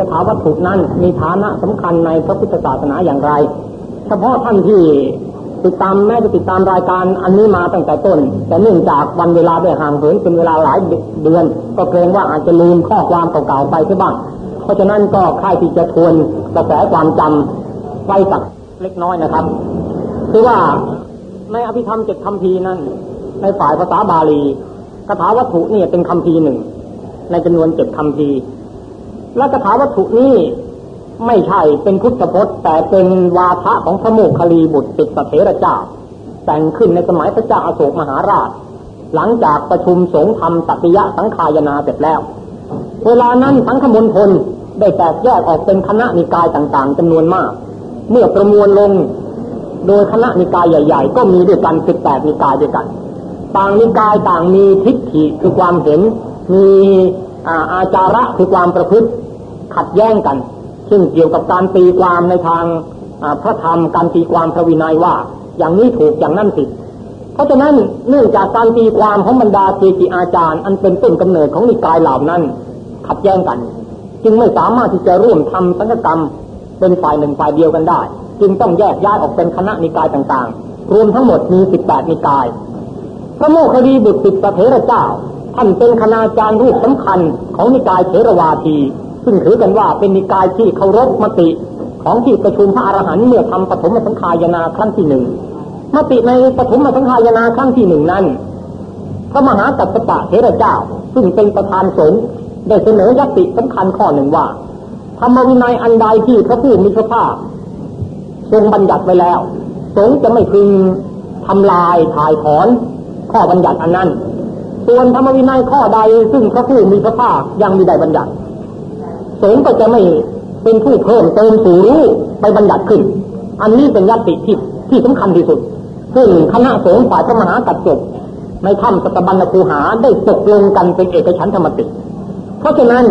สถาวัตถุนั้นมีฐานะสำคัญในพระพุทธศาสนาอย่างไร เฉพาะท่านที่ติดตามแม้จะติดตามรายการอันนี้มาตั้งแต่ต้น แต่เนื่องจากวันเวลาได้ห่างเหินเป็นเวลาหลายเดือน ก็เกรงว่าอาจจะลืมข้อความเก่าๆไปใช่บ้าง เพราะฉะนั้นก็ค่ายที่จะทวนกระแสความจำไว้สักเล็กน้อยนะครับ คือว่าในอภิธรรมเจ็ดคำพีนั้น ในฝ่ายภาษาบาลีคาถาวัตถุนี่เป็นคำพีหนึ่งในจำนวนเจ็ดคำพี และคาถาวัตถุนี้ไม่ใช่เป็นพุทธพจน์ แต่เป็นวาทะของพระโมคคัลีบุตรติสเถระเจ้า แต่งขึ้นในสมัยพระเจ้าอโศกมหาราช หลังจากประชุมสงฆ์ทำตัติยะสังขายนาเสร็จแล้ว เวลานั้นสังฆมณฑลได้แตกแยกออกเป็นคณะนิกายต่างๆจำนวนมาก เมื่อประมวลลงโดยคณะนิกายใหญ่ ๆ ก็มีด้วยกันสิบแปดนิกายด้วยกัน ต่างนิกายต่างมีทิฏฐิคือความเห็น มีอาจาระคือความประพฤติ ขัดแย้งกัน ซึ่งเกี่ยวกับการตีความในทางพระธรรมการตีความพระวินัยว่า อย่างนี้ถูกอย่างนั้นผิดเพราะฉะนั้นเนื่องจากการตีความของบรรดาเกจิอาจารย์ อันเป็นต้นกำเนิดของนิกายเหล่านั้น ขัดแย้งกัน จึงไม่สามารถที่จะร่วมทำสังฆกรรม เป็นฝ่ายหนึ่งฝ่ายเดียวกันได้ จึงต้องแยกย้ายออกเป็นคณะนิกายต่างๆ รวมทั้งหมดมีสิบแปดนิกาย พระโมคคัลลีบุตรติสเถระเจ้าท่านเป็นคณาจารย์รูปสำคัญของนิกายเถรวาที ซึ่งถือกันว่าเป็นนิกายที่เคารพมติของที่ประชุมพระอรหันต์เมื่อทำปฐมสังขายนาครั้งที่หนึ่งมติในปฐมสังขายนาครั้งที่หนึ่งนั้นพระมหากัสปะเถระเจ้า ซึ่งเป็นประธานสงฆ์ได้เสนอยติสำคัญข้อหนึ่งว่าธรรมวินัยอันใดที่พระผู้มีพระภาคทรงบัญญัติไว้แล้ว สงฆ์จะไม่พึงทำลายถ่ายถอนข้อบัญญัติอันนั้น ส่วนธรรมวินัยข้อใดซึ่งพระผู้มีพระภาคยังมีได้บัญญัติ งฆ์ก็จะไม่เป็นผู้เพิ่มเติมสูรู้ไปบัญญัติขึ้น อันนี้เป็นยติที่ที่สำคัญที่สุดซึ่งคณะสงฆ์ฝ่ายพระมหากัจจบในถ้ำสัตบัญญคูหาได้ตกลงกันเป็นเอกฉันธรรมติ เพราะฉะนั้น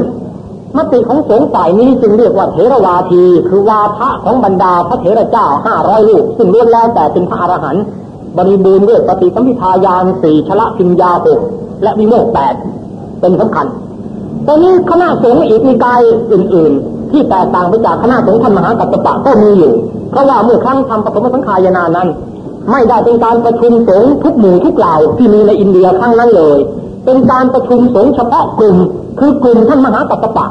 มติของสงฆ์ฝ่ายนี้จึงเรียกว่าเถรวาที คือวาทะของบรรดาพระเถระเจ้าห้าร้อยลูกซึ่งล้วนแล้วแต่เป็นพระอรหันต์บริบูรณ์ด้วยปฏิสัมพิทายานสี่ชละพิญญาหกและวิโมกแปดเป็นสำคัญ ตอนนี้คณะสงฆ์อีกนิกายอื่น ๆ ที่แตกต่างไปจากคณะสงฆ์ท่านมหากัปปะก็มีอยู่เพราะว่าเมื่อครั้งทำปฐมสังขายนานั้น ไม่ได้เป็นการประชุมสงฆ์ทุกหมู่ทุกเหล่าที่มีในอินเดียครั้งนั้นเลย เป็นการประชุมสงฆ์เฉพาะกลุ่ม คือกลุ่มท่านมหากัปปะ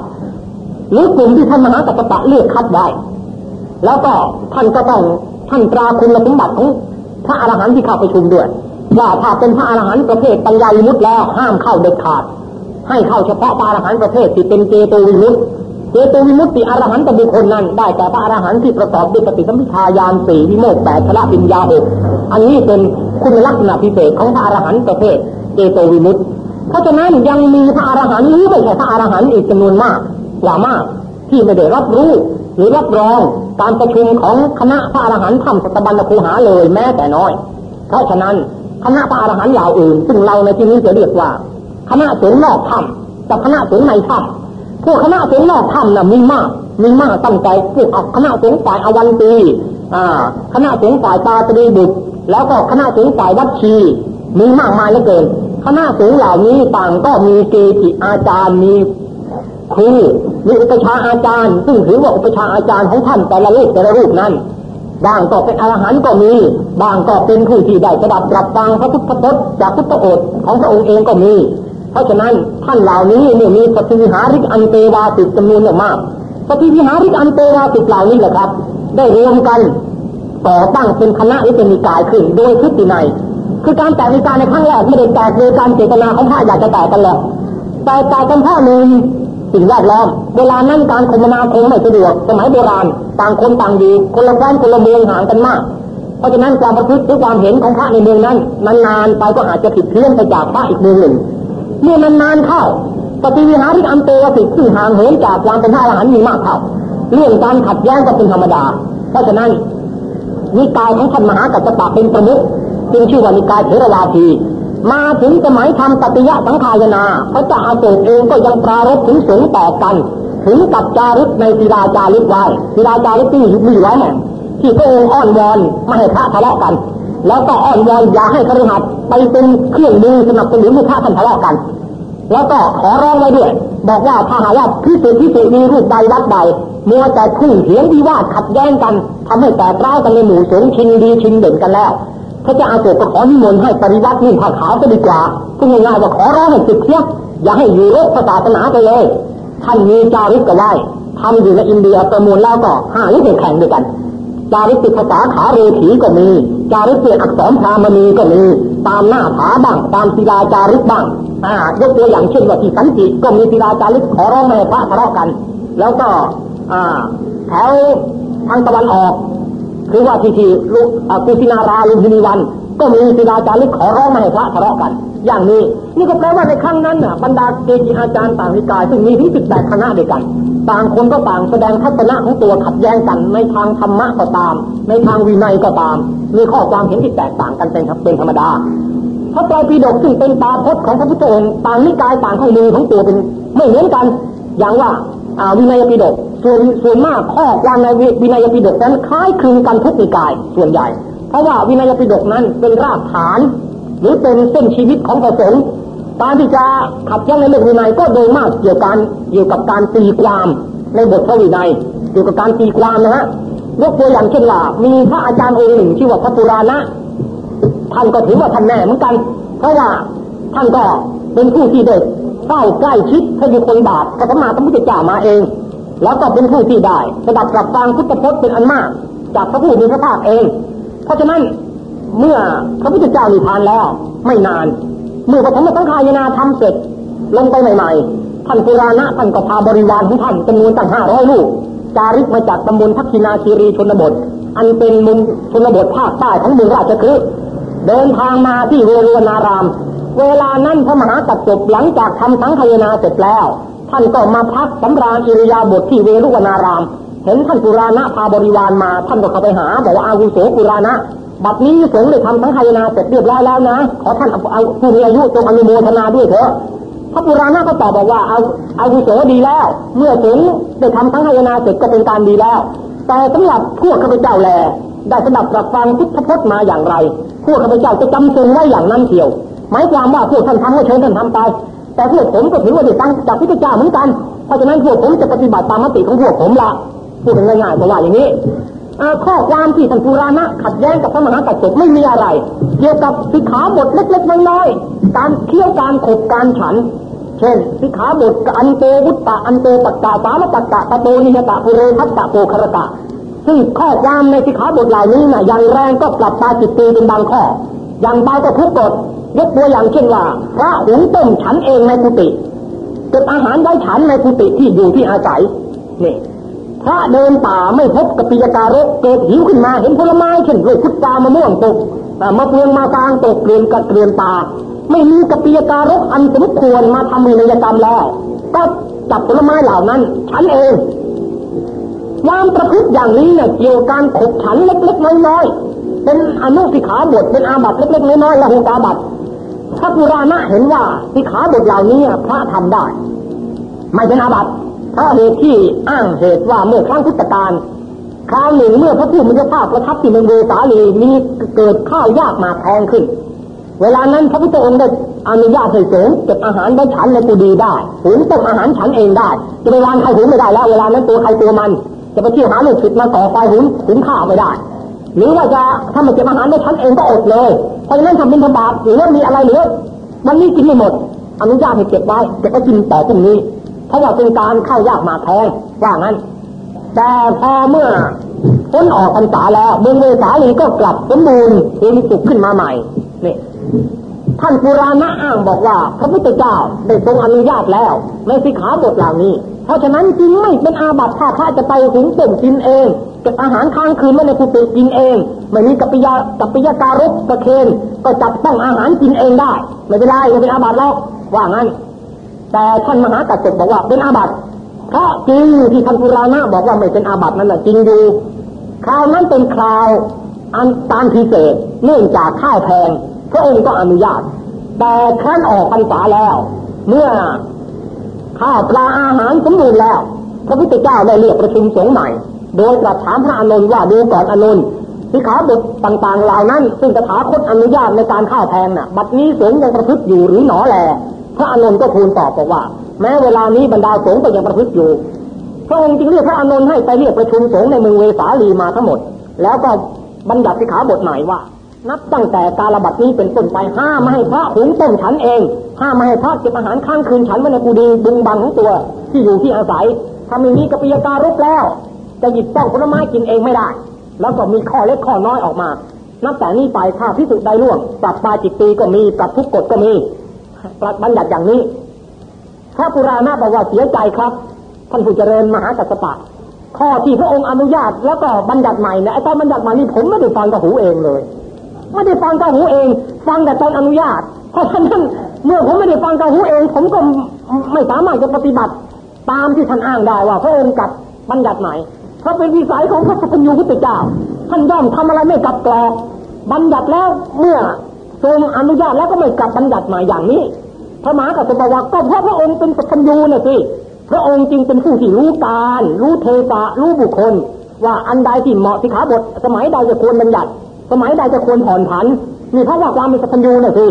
หรือกลุ่มที่ท่านมหากัปปะเลือกคัดได้ แล้วก็ท่านก็ต้องท่านตราคุณสมบัติของพระอรหันต์ที่เข้าประชุมด้วยว่าถ้าเป็นพระอรหันต์ประเภทปัญญาวิมุตแล้วห้ามเข้าเด็ดขาด ให้เข้าเฉพาะพระอรหันต์ประเภทที่เป็นเจโตวิมุตติเจโตวิมุตติอรหันต์บุคคลนั้น ได้แต่พระอรหันต์ที่ประกอบด้วยปฏิสัมพิทายานสี่วิโมกแปดชละปิญญาหกอันนี้เป็นคุณลักษณะพิเศษของพระอรหันต์ประเภทเจโตวิมุตติเพราะฉะนั้นยังมีพระอรหันต์หรือไม่ใช่พระอรหันต์อีกจำนวนมากกว่ามาก ที่ไม่ได้รับรู้หรือรับรองการประชุมของคณะพระอรหันต์ทำสตบัญคูหาเลยแม้แต่น้อย เพราะฉะนั้นคณะพระอรหันต์เหล่าอื่น ซึ่งเราในที่นี้จะเรียกว่า คณะสงฆ์นอกถ้ำกับคณะสงฆ์ในถ้ำพวกคณะสงฆ์นอกถ้ำน่ะมีมากมีมากตั้งใจพวกคณะสงฆ์ฝ่ายอวันตีอ่าคณะสงฆ์ฝ่ายตาตรีบุตร แล้วก็คณะสงฆ์ฝ่ายวัดชีมีมากมายเหลือเกิน คณะสงฆ์เหล่านี้ต่างก็มีเกจิอาจารย์มีครูมีอุปชาอาจารย์ ซึ่งถือว่าอุปชาอาจารย์ของท่านแต่ละรูปแต่ละรูปนั้นบางก็เป็นอรหันต์ก็มีบางก็เป็นผู้ที่ได้สดับรับฟังพระพุทธพจน์จากพุทธโอษของพระองค์เองก็มี เพราะฉะนั้นท่านเหล่านี้เนี่ยมีปฏิวิหาริกอันเตวาติจำนวนมากปฏิวิหาริกอันเตวาติเหล่านี้แหละครับ ได้รวมกันต่อตั้งเป็นคณะอเป็นนิกายขึ้นโดยพุทธินัยคือการแตกนิกายในครั้งแรกไม่ได้แตกโดยการเจตนาของพระอยากจะแตกกันหรอกแต่แตกกันเพราะหนึ่งสิ่งแวดล้อมเวลานั้นการคมนาคมไม่สะดวกสมัยโบราณต่างคนต่างอยู่คนละแคว้นคนละเมืองห่างกันมาก เพราะฉะนั้นความประพฤติหรือความเห็นของพระในเมืองนั้นนานๆไปก็อาจจะผิดเพี้ยนไปจากพระอีกเมืองหนึ่ง เมื่อมันนานเข้าปฏิวิหาริกอันเตวสิที่ห่างเหินจากความเป็นพระอรหันต์มีมากเข้าเรื่องการขัดแย้งก็เป็นธรรมดา เพราะฉะนั้นนิกายของท่านมหากัจจปะเป็นประมุขจึงชื่อว่านิกายเทรวาทีมาถึงสมัยทำปฏิยะสังขายนาพระเจ้าอาโศกเองก็ยังปรารบถึงสูงต่อกัน ถึงกับจารึกในศิลาจารึกไว้ศิลาจารึกที่มีไว้แห่งที่พระองค์อ้อนวอนไม่ให้พระทะเลาะกัน แล้วก็อ้อนวอนอย่าให้ครหัสไปเป็นเครื่องมือสนับสนุนลูกค้าท่านทะเลาะกัน แล้วก็ขอร้องไว้ด้วย บอกว่าถ้าหาว่าพิสุพิสุมีรูปใดวัดใดมัวแต่ทุ่งเถียงดีว่าขัดแย้งกันทำให้แตกร้าวกันในหมู่สงฆ์ชิงดีชิงเด่นกันแล้วพระเจ้าอาโศกก็ขอนิมนต์ให้ปริวัตินุ่งผ้าขาวจะดีกว่าพูดง่ายๆว่าขอร้องให้ติดเสียอย่าให้อยู่รคศาสนาไปเลย ท่านมีจาริกก็ได้ทำอยู่ในอินเดียประมูลแล้วก็ห้าหรือหกแข่งด้วยกัน จาริกติดภาษาขาเรถีก็มี จาริกเปลี่ยอักษรพามณีก็มี ตามหน้าผาบ้าง ตามศิลาจาริกบ้าง อ่ายกตัวอย่างเช่นว่าที่สันติก็มีศิลาจาริกขอร้องไม่ให้พระทะเลาะกัน แล้วก็ อ่าแถวทางตะวันออกคือว่าที่ที่ลูกกุสินาราลุมพินีวัน ก็มีศิลาจาริกขอร้องไม่ให้พระทะเลาะกัน อย่างนี้ นี่ก็แปลว่าในครั้งนั้นน่ะบรรดาเกจิอาจารย์ต่างนิกายซึ่งมีถึงสิบแปดคณะด้วยกัน ต่างคนก็ต่างแสดงทัศนะของตัวขัดแย้งกันในทางธรรมะก็ตาม ในทางวินัยก็ตาม มีข้อความเห็นที่แตกต่างกันเป็นเป็นธรรมดาพระไตรปิฎกซึ่งเป็นตาพจน์ของพระพุทธองค์ต่างนิกายต่างข้อมือของตัวเป็นไม่เหมือนกัน อย่างว่าวินัยปิฎกส่วนส่วนมากข้อความในวินัยปิฎกนั้นคล้ายคลึงกันทุกนิกายส่วนใหญ่ เพราะว่าวินัยปิฎกนั้นเป็นรากฐาน หรือเป็นเส้นชีวิตของพระสงฆ์ การที่จะขัดแย้งในเรื่องวินัยก็โดยมากเกี่ยวกันเกี่ยวกับการตีความในบทพระวินัยเกี่ยวกับการตีความนะฮะยกตัวอย่างเช่นว่ามีพระอาจารย์องค์หนึ่งชื่อว่าพระปุราณะท่านก็ถือว่าท่านแน่เหมือนกัน เพราะว่าท่านก็เป็นผู้ที่เด็กเฝ้าใกล้ชิดให้มีคนบาปก็สมาพระพุทธเจ้ามาเอง แล้วก็เป็นผู้ที่ได้สดับกับฟังพุทธพจน์เป็นอันมาก จากพระผู้มีพระภาคเอง เพราะฉะนั้นเมื่อพระพุทธเจ้านิพพานแล้วไม่นาน เมื่อปฐมสังขายนาทำเสร็จ ลงไปใหม่ๆ ท่านปุราณะท่านก็พาบริวารของท่านจำนวนตั้งห้าร้อยลูก จาริกมาจากตำบลทักษินาคีรีชนบท อันเป็นมุมชนบทภาคใต้ของเมืองราชคฤห์เดินทางมาที่เวรุวนาราม เวลานั้นพระมหากัจจบหลังจากทำสังขยนาเสร็จแล้ว ท่านก็มาพักสำราญอิริยาบถทที่เวรุวนาราม เห็นท่านปุราณะพาบริวารมา ท่านก็เข้าไปหาบอกว่าอาวุโสปุราณะ บัดนี้สงฆ์ได้ทำสังขยนาเสร็จเรียบร้อยแล้วนะ ขอท่านเอาผู้มีอายุจงอนุโมทนาด้วยเถอะพระปุราณะก็ตอบบอกว่าเอาเอาวุโสดีแล้ว เมื่อสงฆ์ได้ทำสังขยนาเสร็จก็เป็นการดีแล้ว แต่สำหรับพวกข้าพเจ้าแลได้สดับรับฟังพุทธพจน์มาอย่างไร พวกข้าพเจ้าจะจำทรงไว้อย่างนั้นเทียว หมายความว่าพวกท่านทำก็เชิญท่านทำไป แต่พวกผมก็ถือว่าได้ตั้งจากพระเจ้าเหมือนกัน เพราะฉะนั้นพวกผมจะปฏิบัติตามมติของพวกผมละพูดง่ายๆก็ว่าอย่างนี้ ข้อความที่ท่านปุราณะขัดแย้งกับพระมหากัจจบไม่มีอะไร เกี่ยวกับสิขาบทเล็กๆน้อยๆการเคี่ยวการขบการฉัน เช่นสิขาบทอันโตวุตตะอันโตปัตตาสามปัตตะตะโตนิยตะปุเรทัตตะโปคารตะซึ่งข้อความในสิขาบทเหล่านี้นะ่ะอย่างแรงก็ปรับตาจิตตีเป็นบางข้อ อย่างเบาก็ทุกกฎยกตัวอย่างเช่นว่าพระหุงต้มฉันเองในกุฏิเก็บอาหารไว้ฉันในกุฏิที่อยู่ที่อาศัยนี่ พระเดินป่าไม่พบกับปิยการกเกิดหิวขึ้นมาเห็นผลไม้เช่นลูกพุทธามะม่วงตกมะเฟืองมาฟางตกเกลื่อนกระเกลื่อนป่า ไม่มีกับปิยการกอันสมควรมาทำมีนยกรรมแล้ว ก็จับผลไม้เหล่านั้นฉันเองความประพฤติอย่างนี้เนี่ยเกี่ยวการขบฉันเล็กๆน้อยๆเป็นอนุสิขาบทเป็นอาบัตเล็กๆน้อยๆละหูกาบัตพระปุราณะเห็นว่าสิขาบทเหล่านี้พระทำได้ ไม่เป็นอาบัติ เพราะเหตุที่อ้างเหตุว่าเมื่อครั้งพุทธกาลคราวหนึ่งเมื่อพระผู้มีพระภาคประทับที่เมืองเวสาลีมีเกิดข้าวยากมาแพงขึ้น เวลานั้นพระพุทธองค์ได้อนุญาตให้สงฆ์เก็บอาหารไว้ฉันในกุฏิได้หุงต้มอาหารฉันเองได้ จะไปวางใครหุงไม่ได้แล้ว เวลานั้นตัวใครตัวมัน จะไปเที่ยวหาลูกศิษย์มาต่อไฟหุงหุงข้าวไม่ได้หรือว่าจะถ้ามาเก็บอาหารไว้ฉันเองก็อดเลยเพราะฉะนั้นทำเป็นธบาปหรือว่ามีอะไรเหลือวันนี้กินไม่หมด อนุญาตให้เก็บไว้เก็บไว้กินต่อพรุ่งนี้ เพราะว่าเป็นการเข้ายากมาแพงว่างั้น แต่พอเมื่อพ้นออกพรรษาแล้วเมืองเวสาลีก็กลับสมบูรณ์ภูมิสุขขึ้นมาใหม่นี่ท่านปุราณะอ้างบอกว่า พระพุทธเจ้าได้ทรงอนุญาตแล้วในสิขาบทเหล่านี้ เพราะฉะนั้นจึงไม่เป็นอาบัติถ้าพระจะไปถึงเต็มกินเองเก็บอาหารค้างคืนไม่ในกุฏิกินเองไม่มีกัปปิยากัปปิยาการกกระเคนก็จับต้องอาหารกินเองได้ ไม่เป็นไรไม่เป็นอาบัติแล้วว่างั้น แต่ท่านมหากัจจบอกว่าเป็นอาบัติเพราะจริงที่ท่านปุราณะบอกว่าไม่เป็นอาบัตินั่นแหละจริงอยู่คราวนั้นเป็นคราวอันตามพิเศษเนื่องจากข้าวแพงพระองค์ก็อนุญาต แต่ครั้นออกพรรษาแล้ว เมื่อข้าวปลาอาหารสมบูรณ์แล้ว พระพุทธเจ้าได้เรียกประชุมสงฆ์ใหม่ โดยตรัสถามพระอนุนว่าดูก่อนอนุนสิขาบทต่างๆเหล่านั้น ซึ่งตถาคตอนุญาตในการข้าวแพงน่ะ บัดนี้สงฆ์ยังประพฤติอยู่หรือหนอแล พระอานนท์ก็ทูลตอบบอกว่า แม้เวลานี้บรรดาสงฆ์ก็ยังประพฤติอยู่พระองค์จึงเรียกพระอานนท์ให้ไปเรียกประชุมสงฆ์ในเมืองเวสาลีมาทั้งหมด แล้วก็บัญญัติสิกขาบทใหม่ว่า นับตั้งแต่การระบาดนี้เป็นต้นไปห้ามไม่ให้พระหุงต้มฉันเองห้ามไม่ให้พระเก็บอาหารค้างคืนฉันไว้ในกุฏิบึงบังของตัวที่อยู่ที่อาศัยถ้าไม่มีกปิยการุกแล้ว จะหยิบต้องผลไม้กินเองไม่ได้ แล้วก็มีข้อเล็กข้อน้อยออกมา นับแต่นี้ไปถ้าพิสุใดล่วงปรับปาจิตตีก็มีปรับทุกกฎก็มี ปรับบัญญัติอย่างนี้ พระปุราณะบอกว่าเสียใจครับท่านผู้เจริญมหากัสปะ ข้อที่พระองค์อนุญาตแล้วก็บัญญัติใหม่เนี่ยไอ้ตอนบัญญัติใหม่นี่ผมไม่ได้ฟังกับหูเองเลยไม่ได้ฟังกับหูเอง ฟังแต่ตอนอนุญาต เพราะฉะนั้นเมื่อผมไม่ได้ฟังกับหูเอง ผมก็ไม่สามารถจะปฏิบัติตามที่ท่านอ้างได้ว่า พระองค์กัดบัญญัติใหม่เพราะเป็นวิสัยของพระสัพยูพุทธเจ้าท่านย่อมทำอะไรไม่กลับกรอกบัญญัติแล้วเมื่อ ทรงอนุญาตแล้วก็ไม่กลับบัญญัติม่อย่างนี้ พระมหากัสสปะว่าก็เพราะพระองค์เป็นสัพยูน่ะสิพระองค์จึงเป็นผู้ที่รู้การ รู้เทศะรู้บุคคล ว่าอันใดที่เหมาะสิขาบท สมัยใดจะควรบัญญัติ สมัยใดจะควรผ่อนผันนี่เพราะว่าความเป็นสัพยูน่ะสิ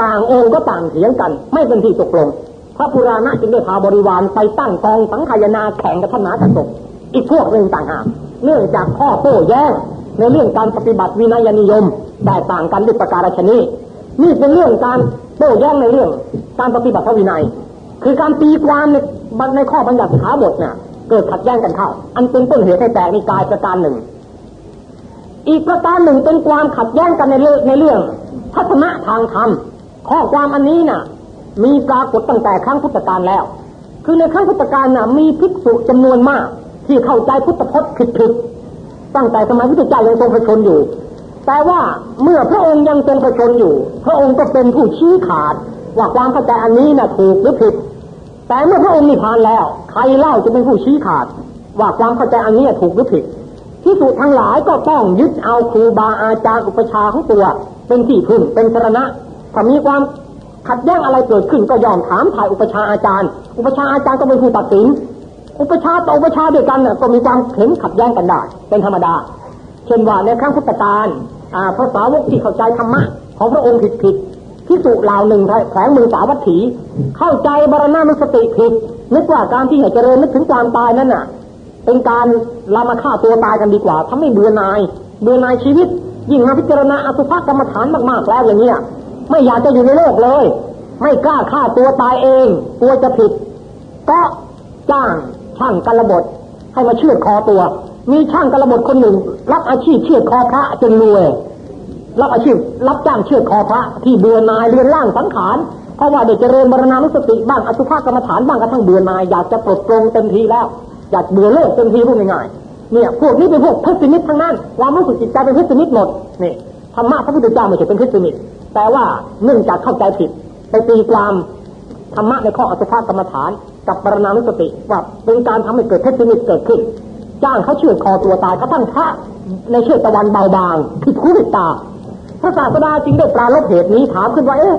ต่างองค์ก็ต่างเถียงกัน ไม่เป็นที่ตกลงพระปุราณะจึงได้พาบริวารไปตั้งกองสังขายนาแข่งกับท่านมหากัสสปอีกพวกหนึ่งต่างหากเนื่องจากข้อโต้แย้งในเรื่องการปฏิบัติวินัยนิยม แตกต่างกันด้วยประการฉนี้นี่เป็นเรื่องการโต้แย้งในเรื่อง การปฏิบัติพระวินัย คือการตีความในในข้อบัญญัติขาบทเนี่ยเกิดขัดแย้งกันเข้า อันเป็นต้นเหตุให้แตกในกายประการหนึ่ง อีกประการหนึ่งเป็นความขัดแย้งกันในเรื่องในเรื่อง ทัศนะทางธรรมข้อความอันนี้น่ะ มีปรากฏตั้งแต่ครั้งพุทธกาลแล้ว คือในครั้งพุทธกาลน่ะมีภิกษุจำนวนมาก ที่เข้าใจพุทธพจน์ผิดๆตั้งแต่สมัยพุทธเจ้ายังทรงประชนอยู่ แต่ว่าเมื่อพระองค์ยังทรงประชนอยู่ พระองค์ก็เป็นผู้ชี้ขาด ว่าความเข้าใจอันนี้น่ะถูกหรือผิด แต่เมื่อพระองค์นิพพานแล้ว ใครเล่าจะเป็นผู้ชี้ขาด ว่าความเข้าใจอันนี้ถูกหรือผิดที่สุทั้งหลายก็ต้องยึดเอาครูบาอาจารย์อุปชาของตัว เป็นที่พึ่งเป็นสรณะถ้ามีความขัดแย้งอะไรเกิดขึ้นก็ยอมถามถ่ายอุปชาอาจารย์ อุปชาอาจารย์ก็เป็นผู้ตัดสิน อุปชาต่ออุปชาเดียวกันน่ะก็มีความเห็นขัดแย้งกันได้เป็นธรรมดา ช่นว่าในครั้งพุทธกาลภาษาวกที่เข้าใจธรรมะของพระองค์ผิดผิดพิสุเหล่าหนึ่งแผงมือสาวัตถี เข้าใจบารณานุสติผิดนึกว่าการที่ให้เจริญนึกถึงความตายนั่นน่ะ เป็นการละมาฆ่าตัวตายกันดีกว่าทำให้เบื่อนาย เบื่อนายชีวิต ยิ่งมาพิจารณาอสุภกรรมฐานมากๆแล้วอย่างเงี้ยไม่อยากจะอยู่ในโลกเลย ไม่กล้าฆ่าตัวตายเองกลัวจะผิด ก็จ้างช่างกระบดให้มาเชือดคอตัว มีช่างกระบดคนหนึ่ง รับอาชีพเชือดคอพระจนรวย รับอาชีพรับจ้างเชือดคอพระที่เบือนายเรือนร่างสังขารเพราะว่าเด็กเจริญมรณานุสติบ้างอสุภกรรมฐานบ้างกระทั่งเบือนายอยากจะปลดปลงเต็มทีแล้ว อยากเบื่อโลกเต็มทีพูดง่ายๆเนี่ยพวกนี้เป็นพวกเพชรนิตทั้งนั้นความรู้สึกจิตใจเป็นเพชรนิตหมดนี่ธรรมะพระพุทธเจ้าไม่ใช่เป็นเพชรนิตแต่ว่าเนื่องจากเข้าใจผิดไปตีความธรรมะในข้ออสุภกรรมฐานกับปรณานุสติว่าเป็นการทำให้เกิดเพชรนิตเกิดขึ้น จ้างเขาเชือดคอตัวตายเขาตั้งพระในเชือดตะวันเบาบางผิดหูผิดตาพระศาสดาจึงได้ปราลบเหตุนี้ถามขึ้นว่าเอ๊ะ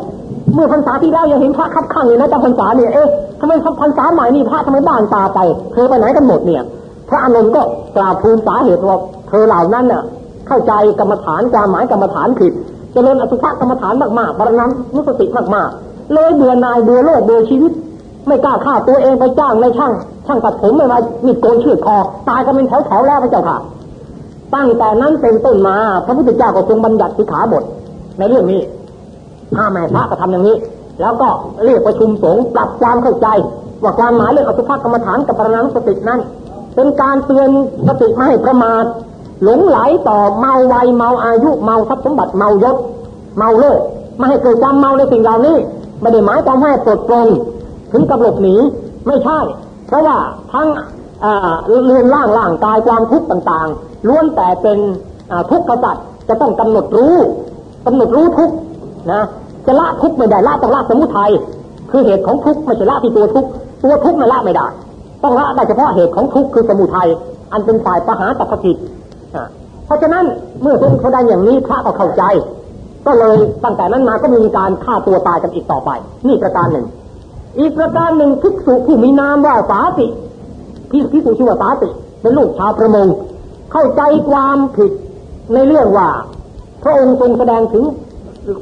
เมื่อพรรษาที่แล้วยังเห็นพระคับข้างอยู่นะจำพรรษาเนี่ยเอ๊ะทำไมพรรษาใหม่นี่พระทำไมบ้านตาไป เธอไปไหนกันหมดเนี่ย พระอานนท์ก็กล่าวทูลสาเหตุว่าเธอเหล่านั้นน่ะ เข้าใจกรรมฐานความหมายกรรมฐานผิดเจริญอสุภกรรมฐานมากๆบารนันนุสติมากๆ เลยเบื่อนายเบื่อโลกเบื่อชีวิต ไม่กล้าฆ่าตัวเองไปจ้างในช่าง ช่างตัดผมไม่มามีโกนเชือดคอตายกันเป็นแถวๆแล้วพระเจ้าค่ะ ตั้งแต่นั้นเป็นต้นมา พระพุทธเจ้าก็ทรงบัญญัติสิขาบท ในเรื่องนี้ ถ้าแม่พระก็ทำอย่างนี้ แล้วก็เรียกประชุมสงฆ์ปรับความเข้าใจ ว่าความหมายเรื่องอสุภกรรมฐานกับปรณังสตินั้น เป็นการเตือนสติไม่ให้ประมาทหลงไหลต่อเมาวัยเมาอายุเมาทรัพย์สมบัติเมายศเมาโลกไม่ให้เกิดความเมาในสิ่งเหล่านี้ไม่ได้หมายความให้ปลดปลง ถึงกับหลบหนีไม่ใช่ เพราะว่าทั้งเรือนร่างร่างกายความทุกข์ต่างๆล้วนแต่เป็นทุกข์กษัตริย์จะต้องกำหนดรู้กำหนดรู้ทุกข์นะจะละทุกข์ไม่ได้ละต้องละสมุทัยคือเหตุของทุกข์ไม่ใช่ละที่ตัวทุกข์ตัวทุกข์ไม่ละไม่ได้ ต้องละได้เฉพาะเหตุของทุกข์คือสมุทัยอันเป็นฝ่ายปหาตัพกิจเพราะฉะนั้นเมื่อทรงแสดงอย่างนี้พระก็เข้าใจ ก็เลยตั้งแต่นั้นมาก็มีการฆ่าตัวตายกันอีกต่อไป นี่ประการหนึ่ง อีกประการหนึ่งภิกษุผู้มีนามว่าสาติพี่ภิกษุชื่อว่าสาติ เป็นลูกชาวประมง เข้าใจความผิดในเรื่องว่า พระองค์ทรงแสดงถึง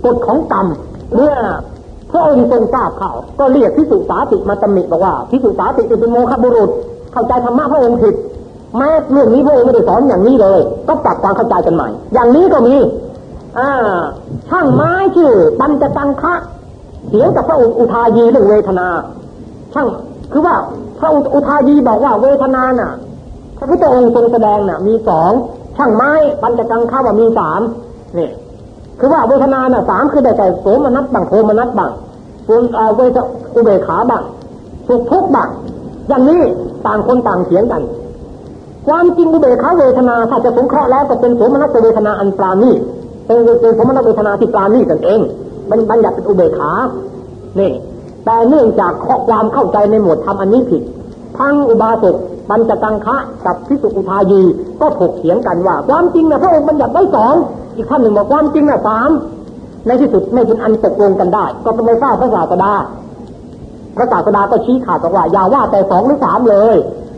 กฎของกรรมเมื่อพระองค์ทรงทราบข่าวก็เรียกพิสุสาติมาตำหนิบอกว่าพิสุสาติเป็นโมฆะบุรุษ เข้าใจธรรมะพระองค์ผิดแม้เรื่องนี้พระองค์ไม่ได้สอนอย่างนี้เลย ก็ปรับความเข้าใจกันใหม่ อย่างนี้ก็มี อ่า ช่างไม้ชื่อปัญจตังคะ เสียงกับพระองค์อุทายีเรื่องเวทนา ช่างคือว่าพระองค์อุทายีบอกว่าเวทนาน่ะ พระพุทธองค์ทรงแสดงน่ะ มีสองช่างไม้ปัญจตังคะว่ามีสามนี่คือว่าเวทนาน่ะสามคือได้แก่โสมนัสบังโทมนัสบังส่วนเวทอุเบขาบังสุขทุกบังอย่างนี้ต่างคนต่างเถียงกัน ความจริงอุเบขาเวทนาถ้าจะสงเคราะห์แล้วก็เป็นโสมนัสเวทนาอันปราณีเป็นเป็นโสมนัสเวทนาที่ปราณีกันเอง มันบัญญัติเป็นอุเบกขานี่แต่เนื่องจากข้อความเข้าใจในหมวดธรรมอันนี้ผิด ทั้งอุบาสกปัญจกังคะกับพิสุอุทายี ก็ถกเถียงกันว่า ความจริงนี่ยพระองค์บัญญัติไว้สองอีกท่านหนึ่งบอกความจริงนี่ยสามในที่สุดไม่เป็นอันตกลงกันได้ ก็ต้องไปเฝ้าพระศาสดาพระศาสดาก็ชี้ขาดบอกว่าอย่าว่าแต่สองหรือสามเลย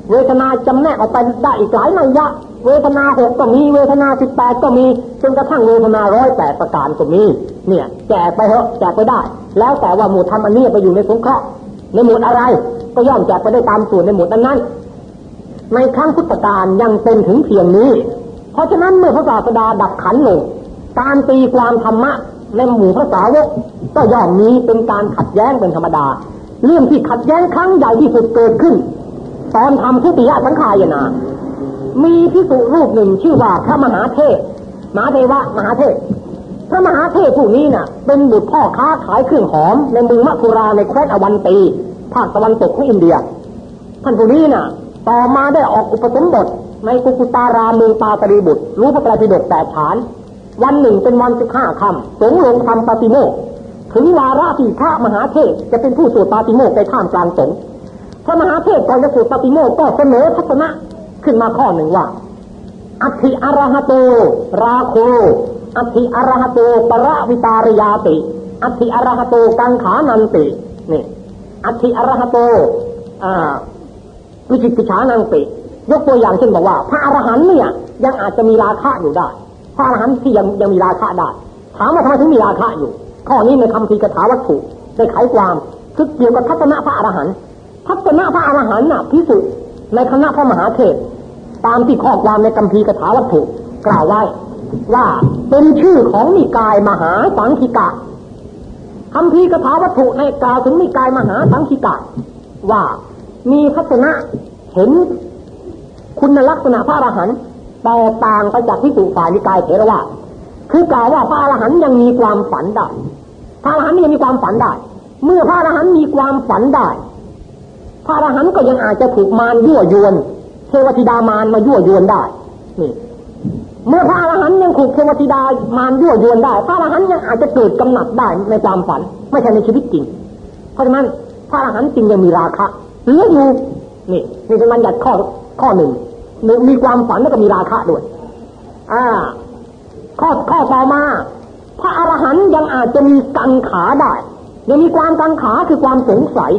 เวทนาจำแนกออกไปได้อีกหลายนัยยะ เวทนาหกก็มีเวทนาสิบแปดก็มีจนกระทั่งเวทนาร้อยแปดประการก็มี เนี่ยแจกไปเถอะแจกไปได้ แล้วแต่ว่าหมู่ธรรมอันนี้ไปอยู่ในสงเคราะห์ในหมวดอะไรก็ย่อมแจกไปได้ตามส่วนในหมวดนั้นในครั้งพุทธกาลยังเป็นถึงเพียงนี้ เพราะฉะนั้นเมื่อพระศาสดาดับขันลงการตีความธรรมะในหมู่พระสาวกก็ย่อมมีเป็นการขัดแย้งเป็นธรรมดา เรื่องที่ขัดแย้งครั้งใหญ่ที่สุดเกิดขึ้น ตอนทำทุติยสังขายนา มีพิสุรูปหนึ่งชื่อว่าพระมหาเทพมหาเทวะมหาเทพพระมหาเทพผู้นี้น่ะ เป็นบุตรพ่อค้าขายเครื่องหอม ในเมืองมัคุราในแคว้นอวันตีภาคตะวันตกของอินเดีย ท่านผู้นี้น่ะ ต่อมาได้ออกอุปสมบทในกุกุตาราเมืองปาตรีบุตร รู้พระไตรปิฎกแปดฐาน วันหนึ่งเป็นวันสิบห้าคำสงลงทำปาติโมกถึงวาระที่พระมหาเทพจะเป็นผู้สวดปาติโมกในท่ามกลางสงฆ์พระมหาเทพก่อนจะสวดปาติโมกก็เสนอทัศนะ ขึ้นมาข้อหนึ่งว่าอัติอรหโต ราโคอัติอรหโตปรวิตาริยาติอัติอรหโตกังขานันตินี่อัติอรหโตอ่าวิจิกิจฉานังติ ยกตัวอย่างเช่นบอกว่า พระอรหันต์เนี่ย ยังอาจจะมีราคะอยู่ได้ พระอรหันต์ที่ยังยังมีราคะได้ ถามว่าทำไมถึงมีราคะอยู่ ข้อนี้ในคำพีกถาวัตถุได้ไขความคือเกี่ยวกับทัศนะพระอรหันต์ทัศนะพระอรหันต์น่ะพิสุ ในคณะพระมหาเทพตามที่ข้อความในคำพีกถาวัตถุกล่าวไว้ ว่าเป็นชื่อของนิกายมหาสังคิกะคำพีกถาวัตถุในกล่าวถึงนิกายมหาสังคิกะ ว่ามีทัศนะเห็นคุณลักษณะพระอรหันต์แตกต่างไปจากที่สุฝ่ายนิกายเถรวาทคือกล่าวว่าพระอรหันต์ยังมีความฝันได้พระอรหันต์ยังมีความฝันได้ เมื่อพระอรหันต์มีความฝันได้ พระอรหันต์ก็ยังอาจจะถูกมารยั่วยวน เทวธิดามารมายั่วยวนได้นี่เมื่อพระอรหันต์ยังถูกเทวธิดามารยั่วยวนได้ พระอรหันต์ยังอาจจะเกิดกำหนัดได้ในความฝัน ไม่ใช่ในชีวิตจริง เพราะฉะนั้นพระอรหันต์จึงยังมีราคะเหลืออยู่นี่นี่เป็นบัญญัติข้อข้อหนึ่งมีความฝันแล้วก็มีราคะด้วยอ่า ข้อข้อต่อมาพระอรหันต์ยังอาจจะมีกังขาได้ยังมีความกังขาคือความสงสัย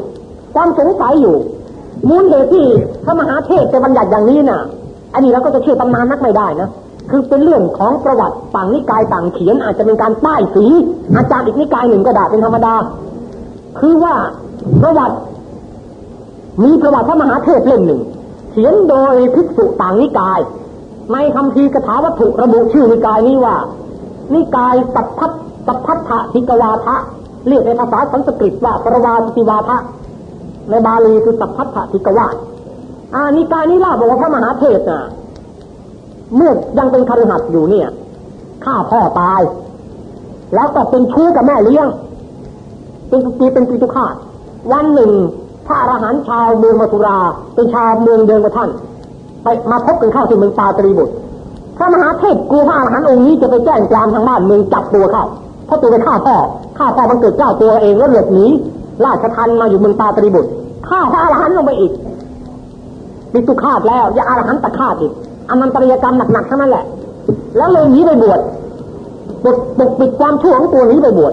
ความสงสัยอยู่ มูลเหตุที่พระมหาเทพจะบัญญัติอย่างนี้น่ะ อันนี้เราก็จะเชื่อตำนานนักไม่ได้นะคือเป็นเรื่องของประวัติต่างนิกายต่างเขียน อาจจะเป็นการป้ายสีอาจารย์อีกนิกายหนึ่งก็ได้เป็นธรรมดา คือว่าประวัติ มีประวัติพระมหาเทพเล่มหนึ่ง เขียนโดยภิกษุต่างนิกาย ในคำพีกถาวัตถุระบุชื่อนิกายนี้ว่า นิกายสัพพัทสัพพัทธิกวาทะเรียกในภาษาสันสกฤตว่าปรวาติวาทะ ในบาลีคือสัพพัทธทิกวาทอ่านิกายนี้เล่าบอกว่าพระมหาเทพน่ะเมื่อยังเป็นคฤหัสถ์อยู่เนี่ยฆ่าพ่อตาย แล้วก็เป็นชู้กับแม่เลี้ยง เป็นปีเป็นปีตุฆาตวันหนึ่งพระอรหันต์ชาวเมืองมัทุรา เป็นชาวเมืองเดินกับท่าน ไปมาพบกันเข้าที่เมืองปาตรีบุตรพระมหาเทพกลัวพระอรหันต์องค์นี้จะไปแจ้งความทางบ้านเมืองจับตัวเข้าเพราะตัวไปฆ่าพ่อฆ่าพ่อมันเกิดเจ้าตัวเองแล้วหลบหนี ราชทันมาอยู่เมืองปาตรีบุตรฆ่าพระอรหันต์ลงไปอีกปิตุฆาตแล้วอย่าอรหันต์ตะฆาตอีกอนันตริยกรรมหนักๆทั้งนั้นแหละ แล้วเลยหนีไปบวชปกปกปิดความชั่วของตัวหนีไปบวช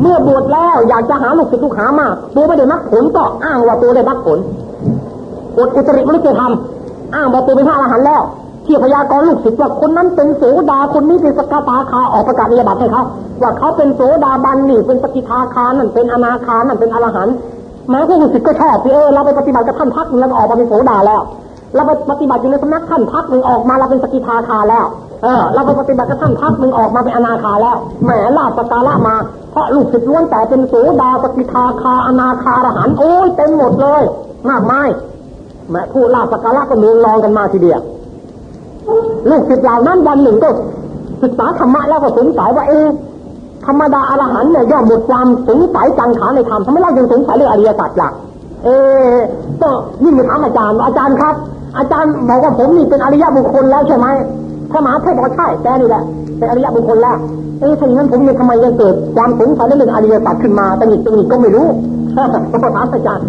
เมื่อบวชแล้วอยากจะหาลูกศิษย์ลูกหามาตัวไม่ได้มรรคผลก็อ้างว่าตัวได้มรรคผลอดอุตริมฤตธรรมอ้างว่าตัวเป็นพระอรหันต์แล้ว ที่พยากรณ์ลูกศิษย์ว่าคนนั้นเป็นโสดาคนนี้เป็นสกตาคาออกประกาศนิยบัตรให้เขาว่าเขาเป็นโสดาบันนี่เป็นสกิทาคานั่นเป็นอนาคานั่นเป็นอรหันต์แม้พวกลูกศิษย์ก็ชอบเออเราไปปฏิบัติกับท่านพักหนึงแล้วออกมาเป็นโสดาแล้วเราไปปฏิบัติอยู่ในสำนักท่านพักหนึ่งออกมาเราเป็นสกิทาคาแล้ว เออ เราไปปฏิบัติกับท่านพักหนึ่งออกมาเป็นอนาคาแล้ว แหมลาบสการะมา เพราะลูกศิษย์ล้วนแต่เป็นโสดาสกิทาคาอนาคาอรหันต์โอ้ยเต็มหมดเลย มากมายแหมผู้ลาบสการะก็เมืองรองกันมาทีเดียว ลูกศิษย์เหล่านั้นวันหนึ่งก็ศึกษาธรรมะแล้วก็สงสัยว่าเอ๊ะธรรมดาอรหันเนี่ยย่อมหมดความสงสัยจังขาในธรรมทำไมเรายังสงสัยเรื่องอริยสัจล่ะเอ๊ะก็ยิ่งไปถามอาจารย์อาจารย์ครับ อาจารย์บอกว่าผมนี่เป็นอริยบุคคลแล้วใช่ไหมพระมหาเทพบอกใช่แกนี่แหละเป็นอริยบุคคลแล้วเอ๊ะถ้าอย่างนั้นผมเนี่ยทำไมยังเกิดความสงสัยเรื่องอริยสัจขึ้นมาตังหงิดตังหงิดก็ไม่รู้ก็ถามอาจารย์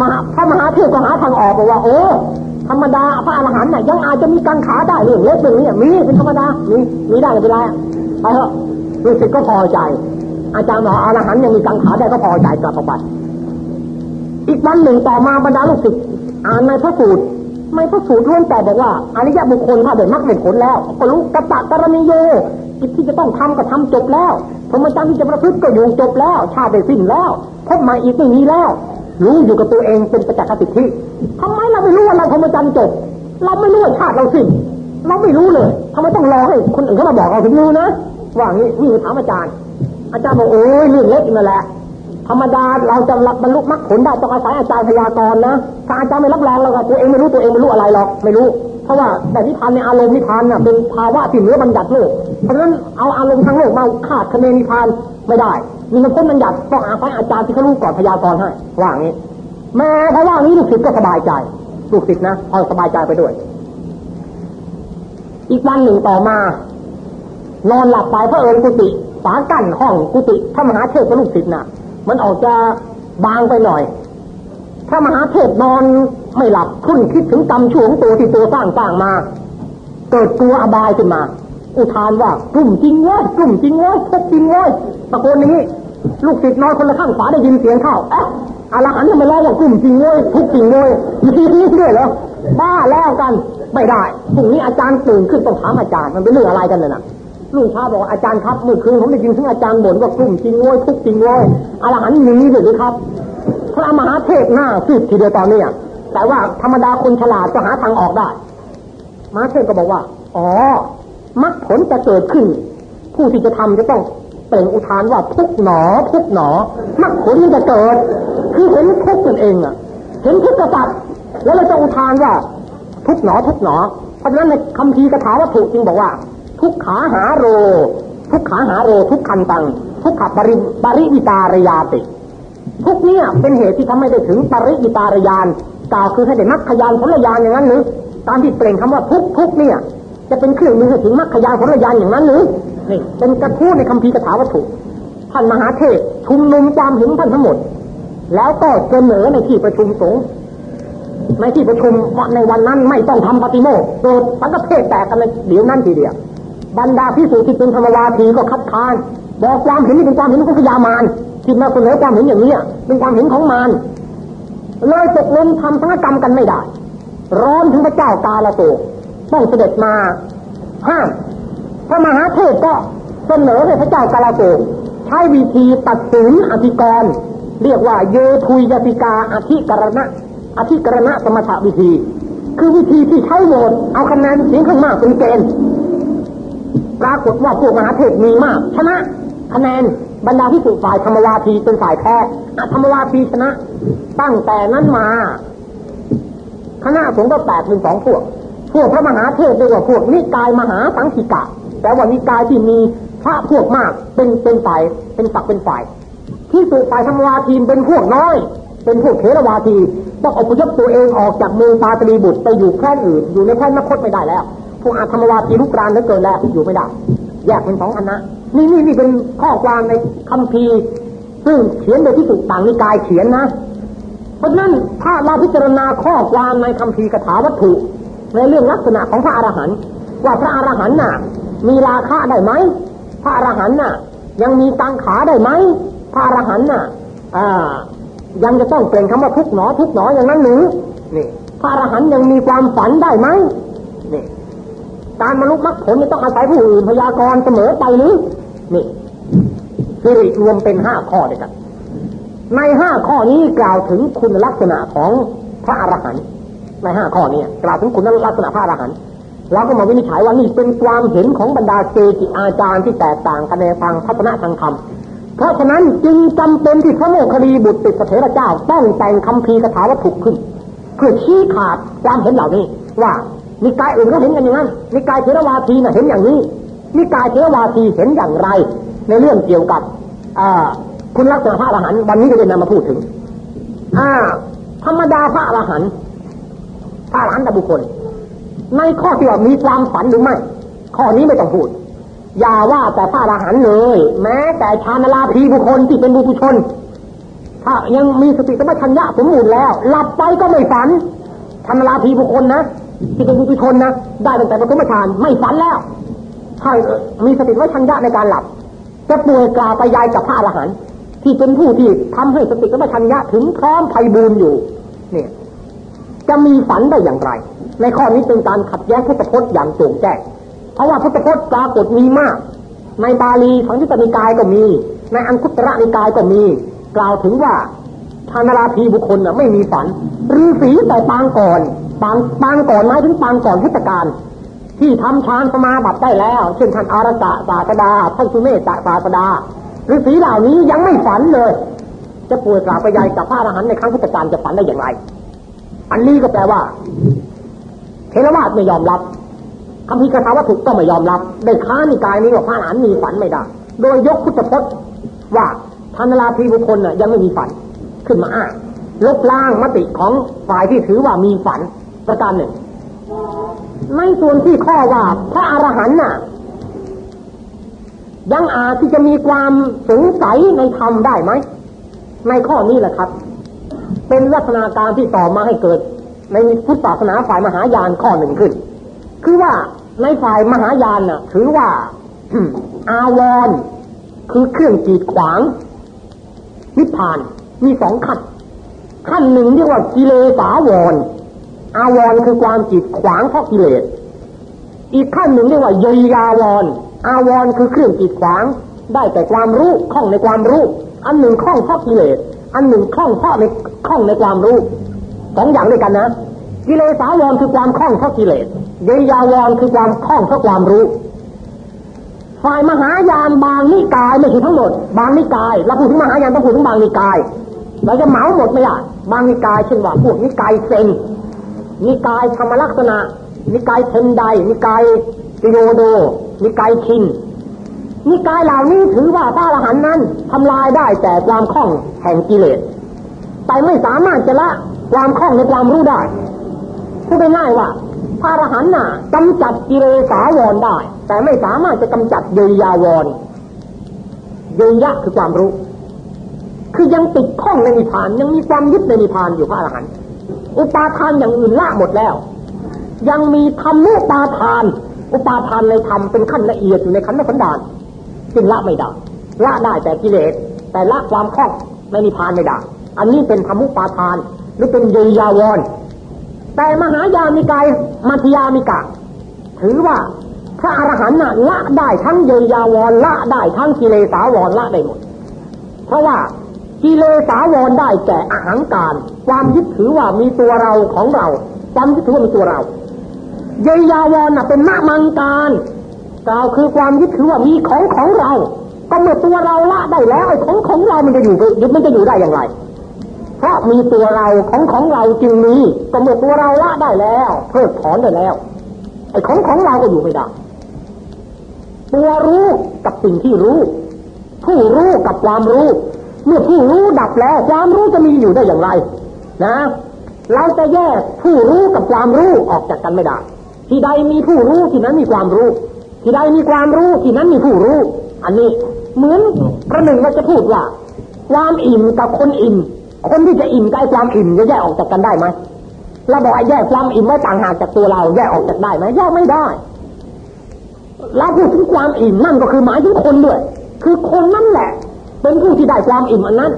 มหาพระมหาเทพก็หาทางออกบอกว่าโอ้ ธรรมดาพระอรหันต์น่ะยังอาจจะมีการขาได้เรื่องเล็กเรื่องนี้มีเป็นธรรมดามีมีได้ไม่เป็นไรไปเถอะลูกศิษย์ก็พอใจ อาจารย์บอกอรหันต์ยังมีการขาได้ก็พอใจกลับออกไปอีกวันหนึ่งต่อมาบรรดาลูกศิษย์อ่านในพระสูตรในพระสูตรล้วนแต่บอกว่าอริยบุคคลถ้าได้มรรคเป็นผลแล้ว ก็รู้กระตะกรณีโยกิจที่จะต้องทำก็ทำจบแล้วพรหมจรรย์ที่จะประพฤติก็อยู่จบแล้ว ชาติได้สิ้นแล้วพบมาอีกไม่มีแล้ว รู้อยู่กับตัวเองเป็นประจักษ์สิทธิทำไมเราไม่รู้ว่าเราพรหมจรรย์จบ เราไม่รู้ว่าชาติเราสิ้นเราไม่รู้เลยทำไมต้องรอให้คนอื่นเขามาบอกเราถึงรู้นะว่างี้นี่ถามอาจารย์ อาจารย์บอกโอ้ยเรื่องเล็กนั่นแหละธรรมดาเราจะรับบรรลุมรรคผลได้ต้องอาศัยอาจารย์พยากรณ์นะถ้าอาจารย์ไม่รับแรงเราก็ตัวเองไม่รู้ตัวเองไม่รู้อะไรหรอกไม่รู้ เพราะว่าแต่นิพพานในอารมณ์นิพพานน่ะเป็นภาวะที่เหนือบัญญัติโลก เพราะฉะนั้นเอาอารมณ์ทางโลกมาคาดคะเนนิพพานไม่ได้ มีมันพ้นบัญญัติต้องอาศัยอาจารย์ที่เขารู้ก่อนพยากรณ์ให้ว่างี้แม้เพราว่านี้ลูกศิษย์ก็สบายใจลูกศิษย์นะพอาสบายใจไปด้วย อีกวันหนึ่งต่อมา นอนหลับไปพระเอิญกุฏิฝากั้นห้องกุฏิพระมหาเทพกับลูกศิษย์น่ะ มันออกจะบางไปหน่อยพระมหาเทพนอน ไม่หลับคุ้นคิดถึงกรรมชั่วของตัวที่ตัวสร้างสร้างมา เกิดกลัวอบายขึ้นมา อุทานว่ากลุ่มจริงว้ยกลุ่มจริงว้ยทุกจริงว้ยตะโกนอย่างนี้ ลูกศิษย์นอนคนละข้างฝาได้ยินเสียงเข้าเอ๊ะอรหันต์ทำไมร้องว่ากลุ่มจริงว้ยทุกจริงว้ยมีด้วยเหรอบ้าแล้วกันไม่ได้พรุ่งนี้อาจารย์ตื่นขึ้นต้องถามอาจารย์มันเป็นเรื่องอะไรกันเลยนะลุงช้าบอกอาจารย์ครับเมื่อคืนผมได้ยินถึงอาจารย์บ่นว่ากลุ่มจริงเว้ยทุกจริงเว้ยอรหันต์มีด้วยหรือครับ พระมหาเทพหน้าซีดทีเดียวตอนนี้ แต่ว่าธรรมดาคนฉลาดก็หาทางออกได้ มาเทพก็บอกว่า อ๋อมรรคผลจะเกิดขึ้น ผู้ที่จะทำจะต้องเปล่งอุทานว่าทุกหนอทุกหนอมรรคผลมันจะเกิด คือเห็นทุกตนเองอะ เห็นทุกกษัตริย์แล้วเราจะอุทานว่า ทุกหนอทุกหนอ เพราะฉะนั้นในคำพีกถาวัตถุจึงบอกว่า ทุกขาหาโร ทุกขาหาโรทุกขันตัง ทุกขปริปริวิตารยาติ ทุกเนี่ยเป็นเหตุที่ทำให้ได้ถึงปริวิตารยาน กล่าวคือให้ได้มรรคยานผลยานอย่างนั้นหรือตามที่เปล่งคำว่าทุกทุกเนี่ย จะเป็นเครื่องมือให้ถึงมรรคยานผลยานอย่างนั้นหรือนี่เป็นกระทู้ในคำพีกถาวัตถุท่านมหาเทพชุมนุมความเห็นท่านทั้งหมด แล้วก็เสนอในที่ประชุมสงฆ์ในที่ประชุมในวันนั้นไม่ต้องทำปฏิโมกข์โดยสังกเทศแตกกันเลยเดี๋ยวนั้นทีเดียวบรรดาพิสูจน์ที่เป็นธรรมวาทีก็คัดค้านบอกความเห็นนี้เป็นความเห็นของพญามารที่มาเสนอความเห็นอย่างนี้เป็นความเห็นของมาร เลยตกลงทำสังกรรมกันไม่ได้ ร้อนถึงพระเจ้ากาลโตต้องเสด็จมาห้ามพระมหาเทพก็เสนอให้พระเจ้ากาลโตใช้วิธีตัดสินอธิกร เรียกว่าโยทุยติกาอธิกรณะ อธิกรณะสมถวิธี คือวิธีที่ใช้โหวตเอาคะแนนเสียงข้างมากเป็นเกณฑ์ปรากฏว่าพวกมหาเทพมีมากชนะคะแนน บรรดาที่สุฝ่ายธรรมวาทีเป็นฝ่ายแพ้ธรรมวาทีชนะ ตั้งแต่นั้นมา คณะสงฆ์ก็แตกเป็นสองพวก พวกพระมหาเทพเรียกว่าพวกนิกายมหาสังคิกะ แต่ว่านิกายที่มีพระพวกมากเป็นเป็นฝ่ายเป็นฝักเป็นฝ่าย ที่สุฝ่ายธรรมวาทีเป็นพวกน้อย เป็นพวกเทรวาทีต้องอพยพตัวเองออกจากเมืองปาตรีบุตรไปอยู่แคว้นอื่น อยู่ในแคว้นนครไม่ได้แล้ว พวกอาธรรมวาทีลุกรานเหลือเกินแล้วอยู่ไม่ได้ แยกเป็นสองคณะ นี่นี่นี่เป็นข้อความในคัมภีร์ซึ่งเขียนโดยที่สุต่างนิกายเขียนนะ เพราะฉะนั้นถ้าเราพิจารณาข้อความในคัมภีร์คาถาวัตถุ ในเรื่องลักษณะของพระอรหันต์ว่าพระอรหันต์น่ะ มีราคะได้ไหมพระอรหันต์น่ะ ยังมีตังขาได้ไหมพระอรหันต์น่ะยังจะต้องเป็นคำว่าทุกหนอทุกหนออย่างนั้นหรือนี่พระอรหันต์ยังมีความฝันได้ไหมนี่การบรรลุมรรคผลต้องอาศัยผู้อื่นพยากรณ์เสมอไปหรือ นี่คือรวมเป็นห้าข้อด้วยกัน ในห้าข้อนี้กล่าวถึงคุณลักษณะของพระอรหันต์ในห้าข้อนี้กล่าวถึงคุณลักษณะพระอรหันต์เราก็มาวินิจฉัยว่านี่เป็นความเห็นของบรรดาเกจิอาจารย์ที่แตกต่างกันในทางทัศนะทางธรรมเพราะฉะนั้นจึงจำเป็นที่พระโมคคิรีบุตรติสเถระเจ้าต้องแต่งคำพีคาถาวัตถุขึ้น เพื่อชี้ขาดความเห็นเหล่านี้ว่านิกายอื่นก็เห็นกันอย่างนั้นนิกายเทรวาทีน่ะเห็นอย่างนี้ นิกายเทรวาทีเห็นอย่างไร ในเรื่องเกี่ยวกับคุณลักษณะพระอรหันต์วันนี้ก็จะนำมาพูดถึงธรรมดาพระอรหันต์พระอรหันต์บุคคล ในข้อที่ว่ามีความฝันหรือไม่ ข้อนี้ไม่ต้องพูด อย่าว่าแต่พระอรหันต์เลย แม้แต่ชานลาภีบุคคลที่เป็นบุตุชน ถ้ายังมีสติสัมปชัญญะสมบูรณ์แล้ว หลับไปก็ไม่ฝันชานลาภีบุคคลนะที่เป็นบุตุชนนะได้ตั้งแต่ปฐมฌานไม่ฝันแล้ว ถ้ามีสติไว้ชัญญะในการหลับ จะป่วยกล่าวไปยายกับพระอรหันต์ที่เป็นผู้ที่ทำให้สติไว้ชัญญะถึงพร้อมไพบูรณ์อยู่ เนี่ย จะมีฝันได้อย่างไร ในข้อนี้เป็นการขัดแย้งพุทธพจน์อย่างโจ่งแจ้งเพราะว่าพุทธพจน์ปรากฏมีมาก ในบาลีสังยุตติกายก็มี ในอังคุตระนิกายก็มี กล่าวถึงว่าทานราพีบุคคลน่ะไม่มีฝันฤาษีแต่ปางก่อนปางปางก่อนหมายถึงปางก่อนพุทธกาล ที่ทำฌานสมาบัติได้แล้วเช่นท่านอารตะศาสดาท่านสุเมธศาสดาฤาษีเหล่านี้ยังไม่ฝันเลย จะป่วยกราบไปยายกับพระอรหันต์ในครั้งพุทธกาลจะฝันได้อย่างไร อันนี้ก็แปลว่าเทรวาสไม่ยอมรับคำพิกาวัตถุก็ไม่ยอมรับ ได้ค้านิกายนี้ว่าพระอรหันต์มีฝันไม่ได้ โดยยกพุทธพจน์ว่าธนลาภีบุคคลน่ะยังไม่มีฝันขึ้นมาอ้างลบล้างมติของฝ่ายที่ถือว่ามีฝันประการหนึ่ง ในส่วนที่ข้อว่าพระอรหันต์น่ะ ยังอาจที่จะมีความสงสัยในธรรมได้ไหม ในข้อนี้แหละครับ เป็นลักษณะการที่ต่อมาให้เกิด ในพุทธศาสนาฝ่ายมหายานข้อหนึ่งขึ้น คือว่าในฝ่ายมหายานน่ะ ถือว่าอาวรคือเครื่องกีดขวางนิพพานมีสองขั้นขั้นหนึ่งเรียกว่ากิเลสาวร อาวรคือความจิตขวางเพราะกิเลสอีกขั้นหนึ่งเรียกว่าเยยาวรอาวรคือเครื่องจิตขวาง ได้แต่ความรู้คล่องในความรู้ อันหนึ่งคล่องเพราะกิเลสอันหนึ่งคล่องเพราะในคล่องในความรู้สองอย่างด้วยกันนะกิเลสาวรคือความคล่องเพราะกิเลสเยยาวรคือความคล่องเพราะความรู้ฝ่ายมหายานบางนิกายไม่ใช่ทั้งหมด บางนิกายเราพูดถึงมหายานต้องพูดถึงบางนิกาย เราจะเหมาหมดไม่ได้บางนิกายเช่นว่าพวกนิกายเซน นิกายธรรมลักษณะ นิกายเทนไดนิกายปิโยโด นิกายคิน นิกายเหล่านี้ถือว่าพระอรหันต์นั้นทำลายได้แต่ความคล่องแห่งกิเลส แต่ไม่สามารถจะละความคล่องในความรู้ได้พูดง่ายว่าพระอรหันต์น่ะกำจัดกิเลสาวรได้ แต่ไม่สามารถจะกำจัดเยยาวรเยยะคือความรู้ คือยังติดข้องในนิพพานยังมีความยึดในนิพพานอยู่พระอรหันต์ อุปาทานอย่างอื่นละหมดแล้ว ยังมีธรรมุปาทาน อุปาทานในธรรมเป็นขั้นละเอียดอยู่ในขันธ์สันดานจึงละไม่ได้ละได้แต่กิเลส แต่ละความคล่องในนิพพานไม่ได้อันนี้เป็นธรรมุปาทานหรือเป็นเยยาวรแต่มหายามิกายมัธยามิกะ ถือว่าพระอรหันต์ละได้ทั้งเยยาวรละได้ทั้งกิเลสาวรละได้หมด เพราะว่า กิเลสาวรได้แก่อาหางการ ความยึดถือว่ามีตัวเราของเรา ความยึดถือว่ามีตัวเราเยยาวรน่ะเป็นนามังการกล่าวคือความยึดถือว่ามีของของเรา ก็เมื่อตัวเราละได้แล้วไอ้ของของเรามันจะอยู่ยึดมันจะอยู่ได้อย่างไร เพราะมีตัวเราของของเราจึงมีก็เมื่อตัวเราละได้แล้วเพิกถอนได้แล้วไอ้ของของเราก็อยู่ไม่ได้ตัวรู้กับสิ่งที่รู้ ผู้รู้กับความรู้ เมื่อผู้รู้ดับแล้วความรู้จะมีอยู่ได้อย่างไรนะ เราจะแยกผู้รู้กับความรู้ออกจากกันไม่ได้ ที่ใดมีผู้รู้ที่นั้นมีความรู้ ที่ใดมีความรู้ที่นั้นมีผู้รู้ อันนี้เหมือนประหนึ่งเราจะพูดว่า ความอิ่มกับคนอิ่ม คนที่จะอิ่มกับความอิ่มจะแยกออกจากกันได้ไหมเราบอกไอ้แยกความอิ่มไว้ต่างหากจากตัวเราแยกออกจากได้ไหมแยกไม่ได้เราพูดถึงความอิ่มนั่นก็คือหมายถึงคนด้วย คือคนนั่นแหละ เป็นผู้ที่ได้ความอิ่มอันนั้น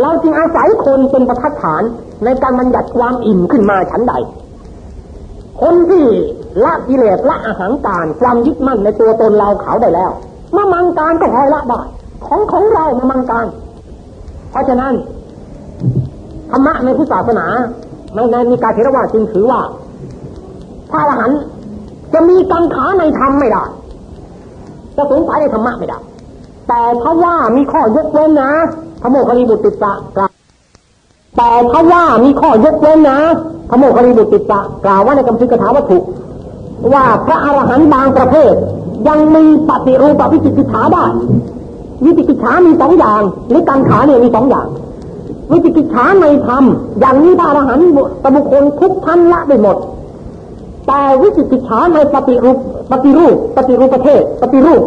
เราจึงอาศัยคนเป็นประทัดฐานในการบัญญัติความอิ่มขึ้นมาชั้นใด คนที่ละกิเลสละอาหารการความยึดมั่นในตัวตนเราเขาได้แล้วมามังการก็คอยละได้ของของเรามามังการ เพราะฉะนั้นธรรมะในพุทธศาสนาในในมีการเทรวาจึงถือว่าพระอรหันต์จะมีกังขาในธรรมไม่ได้จะสงสัยในธรรมะไม่ได้ แต่ถ้าว่ามีข้อยกเว้นนะพระโมคคัลลีบุตรติสะกล่าวแต่ถ้าว่ามีข้อยกเว้นนะพระโมคคัลลีบุตรติสะกล่าวว่าในคำพิกถาวัตถุว่าพระอรหันต์บางประเภท ยังมีปฏิรูปวิจิกิจฉาได้วิจิกิจฉามีสองอย่างหรือกังขาเนี่ยมีสองอย่าง วิจิกิจฉาในธรรมอย่างนี้พระอรหันต์ตบุคคลทุกท่านละได้หมด แต่วิจิกิจฉาในปฏิรูปปฏิรูปปฏิรูปประเทศปฏิรูป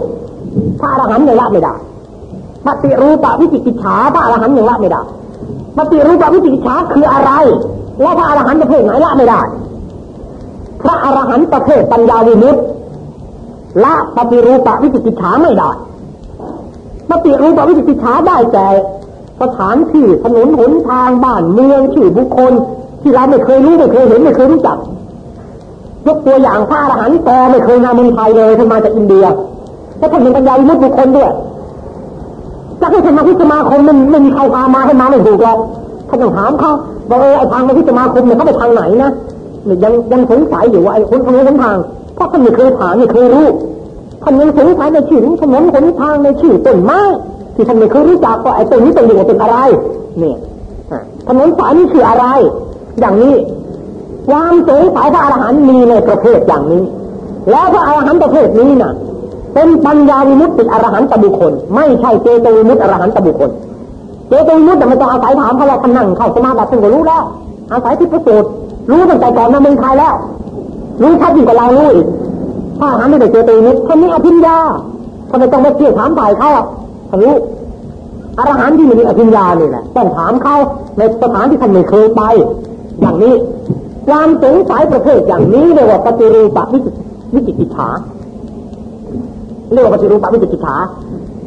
พระอรหันต์ยังละไม่ได้ปฏิรูปวิจิกิจฉาพระอรหันต์ยังละไม่ได้ปฏิรูปวิจิกิจฉาคืออะไร และพระอรหันต์ประเภทไหนละไม่ได้ พระอรหันต์ประเภทปัญญาวิมุตติละปฏิรูปวิจิกิจฉาไม่ได้ปฏิรูปวิจิกิจฉาได้แก่สถานที่ถนนหนทางบ้านเมืองชื่อบุคคล ที่เราไม่เคยรู้ไม่เคยเห็นไม่เคยรู้จักยกตัวอย่างพระอรหันต์กอไม่เคยมาเมืองไทยเลยท่านมาจากอินเดีย แลวท่านเป็นปัญญาวิมุตติบุคคลด้วยจะให้สมาธิสมาคมมันไม่มีใครพามาให้มาไม่ถูกหรอกท่านต้องถามเขาบอกเออไอทางมาที่สมาคมเนี่ยเขาไปทางไหนนะเนี่ยยังยังสงสัยอยู่ว่าไอ้คนทางนี้นทางเพราะท่านไม่เคยถามไม่เคยรู้ท่านยังสงสัยในชื่อถนนหนทางในชื่อต้นไม้ที่ท่านไม่เคยรู้จักว่าไอ้ต้นนี้ต้นนี้เป็นอะไร เนี่ยถนนสายนี้ชื่ออะไร อย่างนี้ความสงสัยพระอรหันต์มีในประเภทอย่างนี้ แล้วพระอรหันต์ประเภทนี้น่ะ เป็นปัญญาวิมุตติอรหันตบุคคล ไม่ใช่เจโตวิมุตติอรหันตบุคคล เจโตวิมุตติม่ต้องอาศัยถามเขาเราท่านนั่งเข้าสมาบัติท่านก็รู้แล้วอาศัยที่พระสูตรรู้ตั้งแต่ก่อนมาเมืองไทยแล้ว รู้ชัดยิ่งกว่าเรารู้อีกถ้าหาไม่ได้เจโตวิมุตติท่านนี้อภิญญาท่านไมต้องมาเกี่ยวถามฝ่ายเขาท่ารู้อรหันต์ที่มีอภิญญานี่แหละต้องถามเขาในสถานที่ท่านไม่เคยไป อย่างนี้ ความสงสัยประเภทอย่างนี้เรียกว่าปฏิรูปวิจิวิจิกิฉา เรียกว่าปฏิรูปวิจิกิจฉา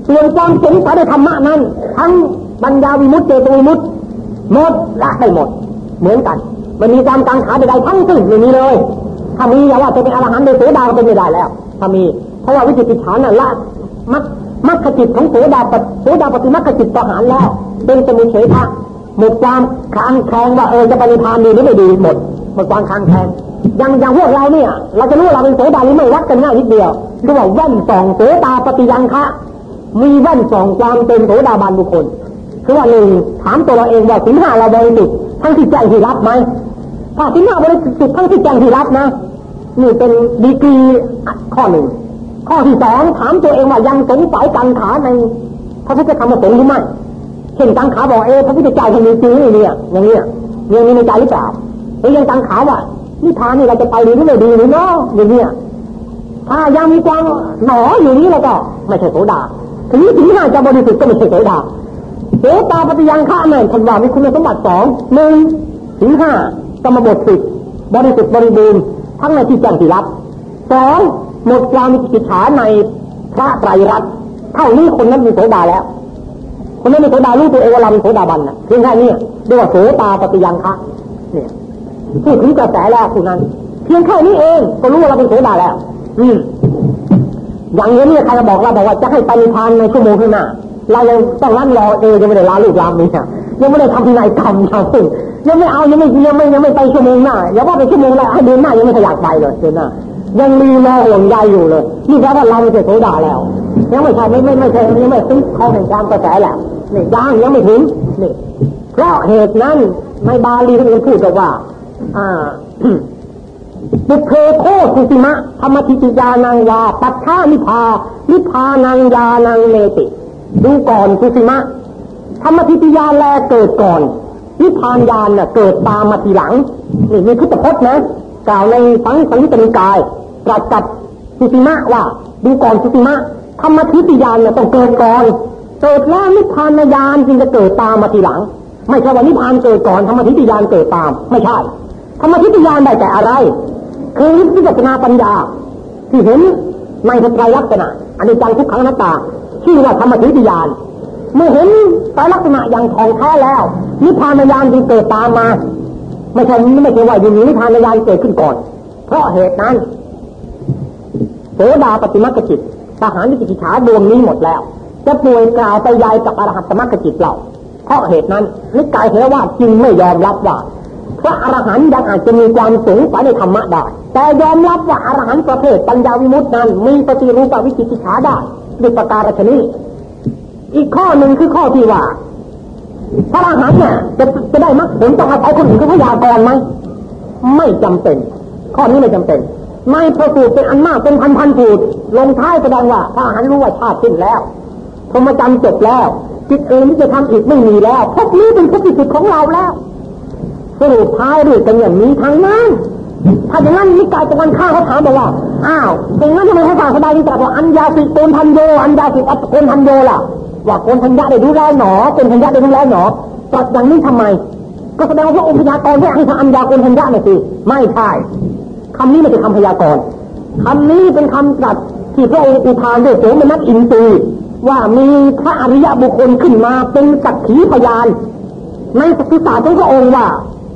ส่วนความสงสัยในธรรมะนั้น ทั้งปัญญาวิมุตติเจตวิมุตติหมดละได้หมด เหมือนกัน มันมีความกังขาใดๆทั้งสิ้นไม่มีเลย ถ้ามีอย่าว่าจะเป็นอรหันต์โดยโสดาก็เป็นไม่ได้แล้ว ถ้ามีเพราะว่าวิจิกิจฉานั้นละมักมักขจิตของโสดาปโสดาปฏิมักขจิตประหารแล้ว เป็นสมุเฉทะหมดความคลางแคลงว่าเออจะปฏิพานดีหรือไม่ดีหมดหมดความคลางแคลง อย่างอย่างพวกเราเนี่ย เราจะรู้ว่าเราเป็นโสดาหรือไม่วัดกันง่ายนิดเดียวเรียกว่าแว่นส่องโสดาปฏิยังคะ มีแว่นส่องความเป็นโสดาบันบุคคล คือว่าหนึ่งถามตัวเราเองว่าสินห้าเราบริสุทธิ์ทั้งที่แจ้งที่รับไหมถ้าสินห้าบริสุทธิ์ทั้งที่แจ้งที่รับนะนี่เป็นดีกรีข้อหนึ่งข้อที่สองถามตัวเองว่ายังสงสัยกังขาในพระพุทธธรรมสงค์หรือไม่เช่นกังขาบอกเออพระพุทธเจ้าท่านมีจริงนี่เนี่ยอย่างเนี้ยยังมีในใจหรือเปล่าหรือยังกังขาว่า นิพพานนี่เราจะไปดีหรือไม่ดีหรือเนาะอย่างเนี้ยถ้ายังมีความหนออยู่นี้แล้วก็ไม่ใช่โสดาถึงนี้ถึงห้าจะบริสุทธิ์ก็ไม่ใช่โสดาโสตาปฏิยังฆะเนี่ท่านว่ามีคุณสมบัติสองหนึ่งถึงห้ากรรมบทสิบบริสุทธิ์บริบูรณ์ทั้งในที่แจ้งที่รับสองหมดความมีกิจฉาในพระไตรรัตน์เท่านี้คนนั้นมีโสดาแล้วคนนั้นมีโสดารู้ตัวเองว่าเราเป็นโสดาบันนะเพียงแค่นี้เรียกว่าโสตาปฏิยังฆะเนี่ย พูดถึงกระแสแล้วคุณนั้น เพียงแค่นี้เองก็รู้ว่าเราเป็นโสดาแล้ว อืมอย่างนี้ใครจะบอกเราบอกว่าจะให้ปฏิพานในชั่วโมงข้างหน้าเรายังต้องรันรอเองยังไม่ได้ลาลูกลาเมียยังไม่ได้ทำที่ไหนกรรมชาวพึ่งยังไม่เอายังไม่ยังไม่ยังไม่ไปชั่วโมงหน้าอย่าว่าไปชั่วโมงแล้วเดือนหน้ายังไม่อยากไปเลยเดือนหน้ายังมีรอห่วงใยอยู่เลยนี่แปลว่าเราไม่ใช่โสดาแล้ว ยังไม่ใช่ไม่ไม่ไม่ใช่ยังไม่ถึงข้อแห่งความกระแสแหละนี่ย่างยังไม่ถึงนี่เพราะเหตุนั้นในบาลีท่านพูดว่า อ่าบุเพโคสุติมะธรรมทิติยานังวา ปัฏฐานิพานิพานังยานังเนติดูก่อนสุติมะธรรมทิติยาแลเกิดก่อนนิพานญาณน่ะเกิดตามมาทีหลังนี่มีพุทธพจน์นะ กล่าวในสังสังยุตติกายตรัสกับสุติมะว่า ดูก่อนสุติมะธรรมทิติยานเนี่ยต้องเกิดก่อนเกิดแล้วนิพานญาณจึงจะเกิดตามมาทีหลัง ไม่ใช่ว่านิพพานเกิดก่อนธรรมทิติยานเกิดตาม ไม่ใช่ ธรรมทิติยานได้แต่อะไร คือวิปัสนาปัญญา ที่เห็นในพระไตรลักษณะอันนี้จังทุกขังนัตตาชื่อว่าธรรมทิติยานเมื่อเห็นไตรลักษณะอย่างทองแท้แล้วนิพพานญาณจึงเกิดตามมา ไม่ใช่ไม่ใช่ว่าอยู่นิพพานญาณเกิดขึ้นก่อน เพราะเหตุนั้นโสดาปฏิมักจิตทหารวิจิตฉาดวงนี้หมดแล้ว จะป่วยกล่าวไปยายกับอรหัตมักจิตเราเพราะเหตุนั้นนิกายเทรวาจึงไม่ยอมรับว่า พระอรหันต์ยังอาจจะมีความสูงไปในธรรมะได้ แต่ยอมรับว่าอรหันต์ประเภทปัญญาวิมุตตินั้น มีปฏิรูปวิจิตฉาได้ด้วยประการฉนี้อีกข้อหนึ่งคือข้อที่ว่า พระอรหันต์เนี่ยจะจะได้มรรคผลต้องอาศัยคนอื่นเขาพยากรณ์ไหมไม่จำเป็น ข้อนี้ไม่จำเป็นไม่พระสูตรเป็นอันมากเป็นพันพันสูตรลงท้ายแสดงว่าพระอรหันต์รู้ว่าชาติสิ้นแล้วพรหมจรรย์จบแล้วจิตอื่นที่จะทำอีกไม่มีแล้วพวกนี้เป็นพระจิตของเราแล้ว สรุปท้ายด้วยกันอย่างนี้ทางนั้นถ้าอย่างนั้นนิกายตะวันข้าเขาถามบอกว่า อ้าวอย่างนั้นทำไมเขาฝากสบายดีแต่ว่าอัญญาสิโกนทันโยอัญญาสิอัตโกนทันโยล่ะ ว่าโกนทัญญาได้รู้แล้วหนอโกนทัญญาได้รู้แล้วหนอตรัสอย่างนี้ทำไม ก็แสดงว่าพระองค์พยากรณ์ให้ทำอัญญาโกนทัญญาน่ะสิไม่ใช่คำนี้ไม่ใช่คำพยากรณ์คำนี้เป็นคำตรัสที่พระองค์อุทานด้วยโสมนัสอินทรีว่ามีพระอริยบุคคลขึ้นมาเป็นสักขีพยานในสักษาของพระองค์ว่า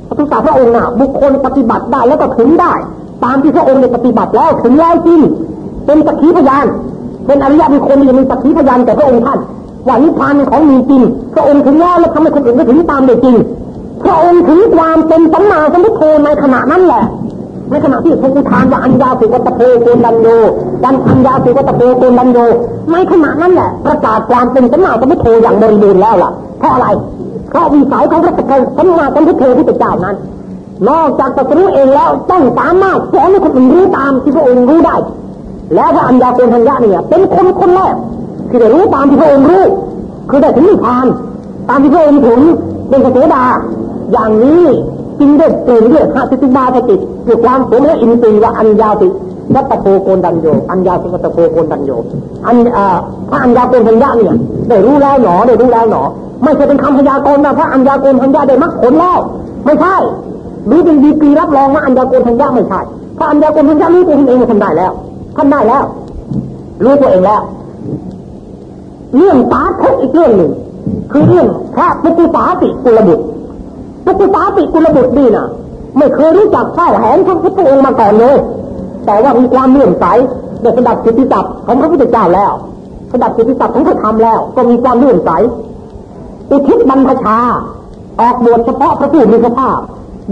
ปฏิสัพระองค์น่ะบุคคลปฏิบัติได้แล้วก็ถึงได้ ตามที่พระองค์ได้ปฏิบัติแล้วถึงแล้วจริงเป็นสักขีพยาน เป็นอริยบุคคลที่มีสักขีพยานแต่พระองค์ท่านว่านิพพานของมีจริงพระองค์ถึงแล้วแล้วทำให้คนอื่นก็ถึงตามได้จริงพระองค์ถึงความเป็นสัมมาสัมพุทโธในขณะนั้นแหละในขณะที่ทรงอุทานว่าอัญญาสิวัตโพโกนันโยดันอัญญาสิวัตโพโกนันโยในขณะนั้นแหละประกาศความเป็นสัมมาสัมพุทโธอย่างบริบูรณ์แล้วล่ะเพราะอะไร เพราะวิสัยของพระตะสัมมาสัมพุทโธที่เป็นเจ้านั้น นอกจากจะรู้เองแล้วต้องสามารถสอนให้คนอื่นรู้ตามที่พระองค์รู้ได้ แล้วพระอัญญาโกณทัญญาเนี่ยเป็นคนคนแรกที่ได้รู้ตามที่พระองค์รู้ คือได้ถึงนิพพานตามที่พระองค์ถึงเป็นสเสดาอย่างนี้จึงได้เปลี่ยนเรื่องหาสิติบาปติด้วยความสมและอินทรีย์ว่าอัญญาติ วัตโพโกนดันโยอัญญาสิวัตโพโกนดันโยอันพระอัญญาโกณทัญญาเนี่ยได้รู้แล้วหนอได้รู้แล้วหนอ ไม่ใช่เป็นคำพยากรณ์นะพระอัญญาโกณทัญญาได้มรรคผลแล้วไม่ใช่รู้เป็นดีกรีรับรองว่าอัญญาโกณทัญญาไม่ใช่พระอัญญาโกณทัญญารู้ตัวเองว่าทำได้แล้วทำได้แล้ว รู้ตัวเองแล้ว เรื่องสาธุกอีกเรื่องหนึ่งคือเรื่องพระปุกุสาติกุลบุตรปุกุสาติกุลบุตรนี่นะไม่เคยรู้จักเช่แหนพระพุทธองค์มาก่อนเลย แต่ว่ามีความเลื่อมใสได้สดับสิทธิศัพท์ของพระพุทธเจ้าแล้วสดับสิทธิศัพท์ของพระธรรมแล้ว ก็มีความเลื่อมใสอุทิศบรรพชา ออกบวชเฉพาะพระผู้มีพระภาค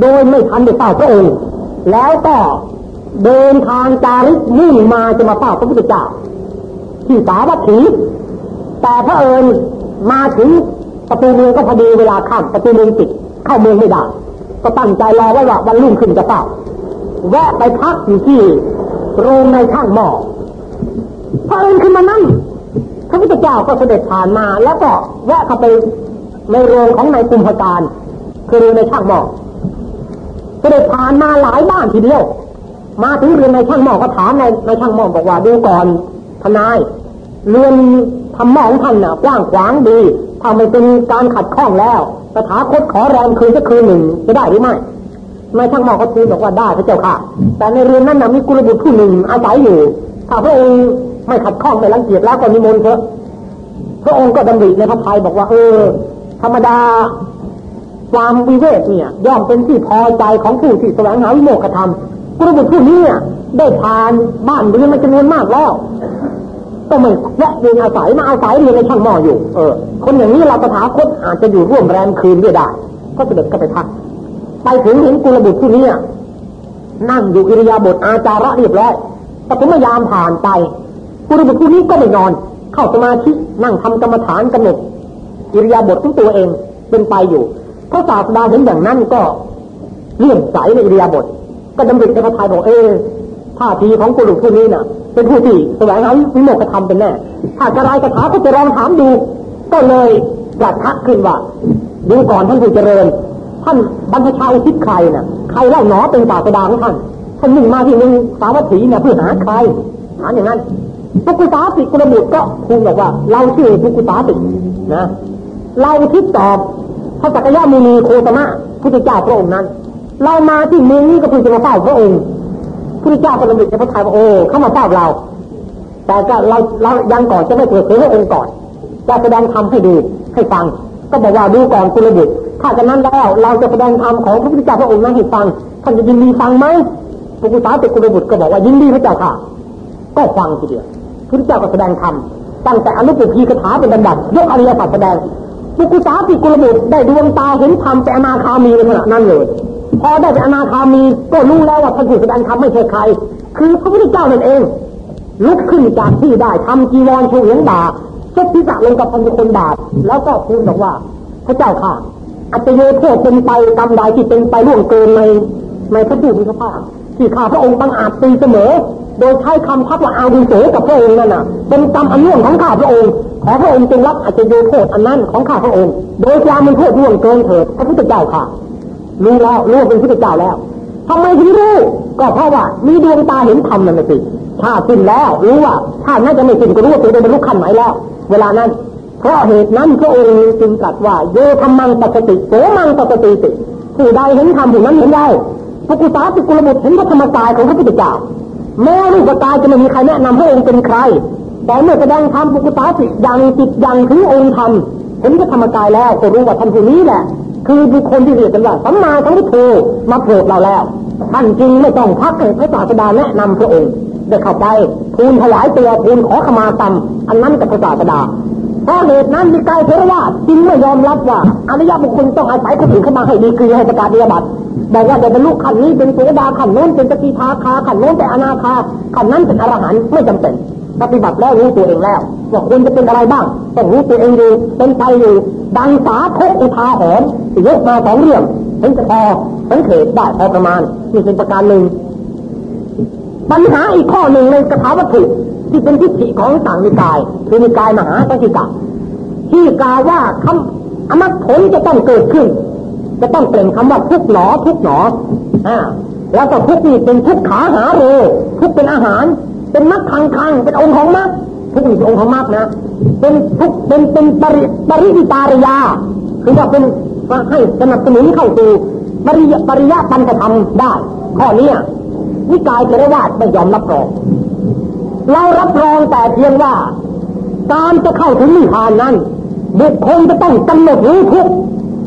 โดยไม่ทันได้เฝ้าพระองค์ แล้วก็เดินทางจาริกมุ่งมาจะมาเฝ้าพระพุทธเจ้าที่สาวัตถีแต่พระเอิญมาถึงประตูเมืองก็พอดีเวลาข้ามประตูเมืองปิดเข้าเมืองไม่ได้ก็ตั้งใจรอไว้ว่าวันรุ่งขึ้นจะเฝ้า แวะไปพักอยู่ที่โรงในช่างหม้อพระเอิญขึ้นมานั่งพระพุทธเจ้าก็เสด็จผ่านมา แล้วก็แวะเข้าไปในโรงของนายกุมภการคือโรงในช่างหม้อเสด็จผ่านมาหลายบ้านทีเดียว มาถึงเรือนในช่างหม้อก็ถามในในช่างหม้อบอกว่าดูก่อนทนายเรือนทำหม้อของท่านน่ะกว้างขวางดีถ้าไม่เป็นการขัดข้องแล้วสถาคตขอแรงคืนสักคืนหนึ่งจะได้หรือไม่ นายช่างหม้อก็ทูลบอกว่าได้พระเจ้าค่ะ แต่ในเรือนนั้นน่ะมีกุลบุตรผู้หนึ่งอาศัยอยู่ ถ้าพระองค์ไม่ขัดข้องไม่รังเกียจแล้วก็นิมนต์เถอะ พระองค์ก็ดำริในพระทัยบอกว่า เออ ธรรมดาความวิเวกเนี่ยย่อมเป็นที่พอใจของผู้ที่แสวงหาวิโมกขธรรมกุลบุตรผู้นี้เนี่ยได้ทานบ้านเรือนมาจำนวนมากแล้วก็ไม่แวะเวียนอาศัยมาอาศัยเรียนในช่างหม้ออยู่ เออ คนอย่างนี้เราตถาคตอาจจะอยู่ร่วมแรมคืนด้วยได้ ก็เสด็จก็ไปพัก ไปถึงเห็นกุลบุตรผู้นี้นั่งอยู่อิริยาบถอาจาระเรียบร้อยปฐมยามผ่านไปกุลบุตรผู้นี้ก็ไม่นอน เข้าสมาธินั่งทำกรรมฐานกำหนดอิริยาบถของตัวเองเป็นไปอยู่พระศาสดาเห็นอย่างนั้นก็เลื่อมใสในอิริยาบถก็ดำริในพระทัยบอกเออท่าทีของกุลบุตรผู้นี้น่ะ เป็นผู้ที่แสวงหาวิโมกขธรรมเป็นแน่ถ้าจะรายกระถาก็จะลองถามดู ก็เลยกระทักขึ้นว่าดูก่อนท่านผู้เจริญ ท่านบรรพชาอุทิศใครน่ะ ใครเล่าหนอเป็นศาสดาของท่าน ท่านมุ่งมาที่เมืองสาวัตถีเนี่ยเพื่อหาใคร หาอย่างนั้นปุกุสาติกุลบุตรก็ทูลบอกว่า เราชื่อปุกุสาตินะ เราทิศตอบพระจักรยามุนีโคตมะพุทธเจ้าพระองค์นั้น เรามาที่เมืองนี้ก็เพื่อจะมาเฝ้าพระองค์พุทธเจ้าก็ดำริในพระทัยว่าโอ้เข้ามาเฝ้าเรา แต่ก็เราเรายังก่อนจะไม่เปิดเผยพระองค์ก่อนจะแสดงธรรมให้ดูให้ฟัง ก็บอกว่าดูก่อนกุลบุตร ถ้าจะนั้นแล้วเราจะแสดงธรรมของพระพุทธเจ้าพระองค์นั้นให้ฟัง ท่านจะยินดีฟังไหมปุกุสาติกุลบุตรก็บอกว่ายินดีพระเจ้าค่ะ ก็ฟังทีเดียวพระเจ้าก็แสดงธรรมตั้งแต่อนุปุพีคาถาเป็นบันดับยกอริยสัจแสดงปุกุสาปิกุลบุตรได้ดวงตาเห็นธรรมเป็นอนาคามีในขณะนั้นเลย พอได้เป็นอนาคามีก็รู้แล้วว่าพระผู้แสดงธรรมไม่ใช่ใคร คือพระพุทธเจ้านั่นเอง ลุกขึ้นจากที่ได้ทำจีวรชูเหรียญบาทเช็ดทิศลงกับพันคนบาทแล้วก็พูดบอกว่าพระเจ้าค่ะ อัตโยโทษเป็นไปกรรมใดที่เป็นไปล่วงเกินในในพระผู้มีพระภาคที่ข้าพระองค์บังอาจตีเสมอ โดยใช้คำพักว่าอาวุโสกับพระองค์นั่นน่ะ เป็นกรรมอันล่วงของข้าพระองค์ขอพระองค์จงรับอัจโยโทษอันนั้นของข้าพระองค์ โดยความมันโทษล่วงเกินเถิดพระพุทธเจ้าค่ะรู้แล้วรู้ว่าเป็นพุทธเจ้าแล้วทำไมถึงรู้ก็เพราะว่ามีดวงตาเห็นธรรมนั่นสิชาติสิ้นแล้วรู้ว่าชาติน่าจะไม่สิ้นก็รู้ว่าตัวเองบรรลุขั้นไหนแล้ว เวลานั้น เพราะเหตุนั้นพระองค์จึงตรัสว่าโยธรรมังปกติโสมังปกติติผู้ใดเห็นธรรมผู้นั้นเห็นได้พระกุสาสิกุลบุตรเห็นพระธรรมกายของพระพุทธเจ้าแม้รูปกายจะไม่มีใครแนะนำพระองค์เป็นใคร แต่เมื่อแสดงธรรมปุกุสาสิยังจิตยังถึงองค์ธรรมเห็นพระธรรมกายแล้วก็รู้ว่าท่านผู้นี้แหละ คือบุคคลที่เรียกกันว่าสัมมาสัมพุทโธมาโปรดเราแล้ว ท่านจริงไม่ต้องพักให้พระศาสดาแนะนำพระองค์ได้เข้าไปทูลถวายตัวทูลขอขมากรรมอันนั้นกับพระศาสดา เพราะเหตุนั้นมีกายเทรวาจึงไม่ยอมรับว่าอริยบุคคลต้องอาศัยคนอื่นเข้ามาให้ดีคือให้ประกาศนิยบัตรบอกว่าเดี๋ยวบรรลุขันนี้เป็นโสดาขันโน้นเป็นสกิทาคาขันโน้นเป็นอนาคาขันนั้นเป็นอรหันต์ไม่จำเป็นปฏิบัติแล้วรู้ตัวเองแล้วว่าควรจะเป็นอะไรบ้างต้องรู้ตัวเองอยู่เป็นไปอยู่ดังสาทกอุทาหรณ์ยกมาสองเรื่องเห็นจะพอสังเกตได้พอประมาณนี่เป็นประการหนึ่งปัญหาอีกข้อหนึ่งในกระถาวัตถุ ที่เป็นทิฏฐิของต่างนิกาย คือนิกายมหาสังกิกะที่กล่าวว่าคำอมรผลจะต้องเกิดขึ้น จะต้องเปล่งคำว่าทุกหนอทุกหนออ่าแล้วก็ทุกนี่เป็นทุกขาหาโรทุกเป็นอาหาร เป็นมักคังคังเป็นองค์ของมักทุกนี่เป็นองค์ของมักนะเป็นทุกเป็นเป็นปริปริวิตารยาคือว่าเป็นให้สนับสนุนเข้าสู่ปริยปริยปัญธรรมได้ ข้อนี้นิกายเทรวาสไม่ยอมรับรอง เรารับรองแต่เพียงว่า การจะเข้าถึงนิพพานนั้นบุคคลจะต้องกำหนดรู้ทุก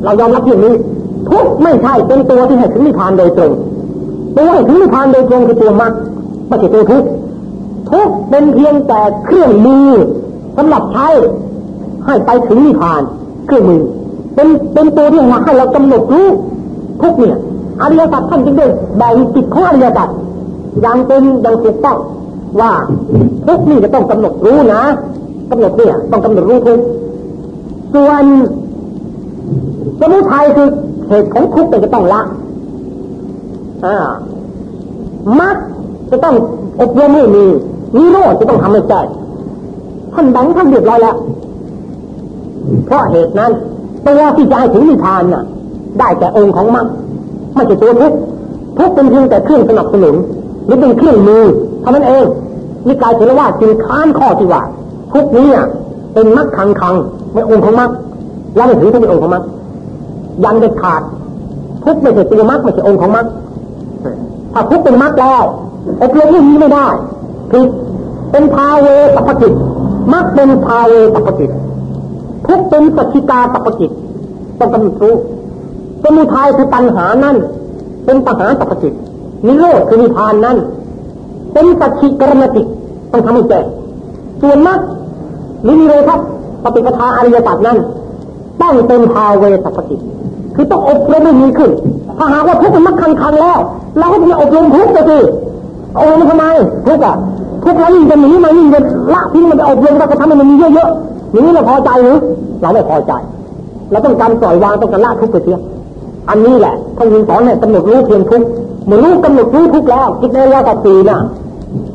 เรายอมรับเพียงนี้ ทุกไม่ใช่เป็นตัวที่ให้ถึงนิพพานโดยตรงตัวให้ถึงนิพพานโดยตรงคือตัวมรรคไม่ใช่ตัวทุกทุกเป็นเพียงแต่เครื่องมือสำหรับใช้ให้ไปถึงนิพพานเครื่องมือ เป็นเป็นตัวที่มาให้เรากำหนดรู้ทุกเนี่ยอริยสัจท่านจึงได้แบ่งจิตของอริยสัจอย่างเป็นอย่างถูกต้อง ว่าทุกนี่จะต้องกำหนดรู้นะกำหนดเนี่ย ต้องกำหนดรู้ทุกส่วนสมุทัยคือเหตุของทุกข์จะต้องละอมรรคจะต้องอบรมให้มีนิโรธจะต้องทำให้แจ้ท่านแบงท่านเรียบร้อยแล้วเพราะเหตุนั้นตัวที่จะให้ถึงนิพพานน่ะ ได้แต่องค์ของมรรคไม่ใช่ตัวทุกทุกเป็นเพียงแต่เครื่องสนับสนุนหรือเป็นเครื่องมือ เท่านั้นเองนิกายเทรวาจึงค้านข้อที่ว่าทุกนี้เป็นมรรคคังคังไม่องค์ของมรรคแล้วไม่ถือเป็นองค์ของมรรคยังเด็ดขาด ทุกไม่ใช่ตัวมรรคไม่ใช่องค์ของมรรคถ้าทุกเป็นมรรคแล้วอบรมเรื่องนี้ไม่ได้ผิดเป็นพาเวสัพจิตมรรคเป็นพาเวสัพจิตทุกเป็นสัจจิกาสัพจิตต้องกำหนดรู้สมุทัยคือปัญหานั่นเป็นปัญหาสัพจิตนิโรธคือนิพานนั้น เป็นสัจจิกรณติต้องทำให้แจ้ส่วนมรรคหรือนิโรธปฏิปทาอริยสัจนั้นต้องเป็นพาเวสัพจิตคือต้องอบรมให้มีขึ้น ถ้าหากว่าทุกข์มันมักคังคังแล้ว เราก็จะอบรมทุกข์ไปสิอบรมทำไมทุกข์อะทุกข์แล้วยิ่งจะหนีมันยิ่งจะละทิ้งมันไปอบรมเราก็ทำให้มันมีเยอะๆอย่างนี้เราพอใจหรือเราไม่พอใจเราต้องการปล่อยวางต้องการละทุกข์ไปเสียอันนี้แหละท่านยิงสอนให้กำหนดรู้เพียงทุกข์ เมื่อรู้กำหนดรู้ทุกแล้วคิดในว่ากับสีน่ะ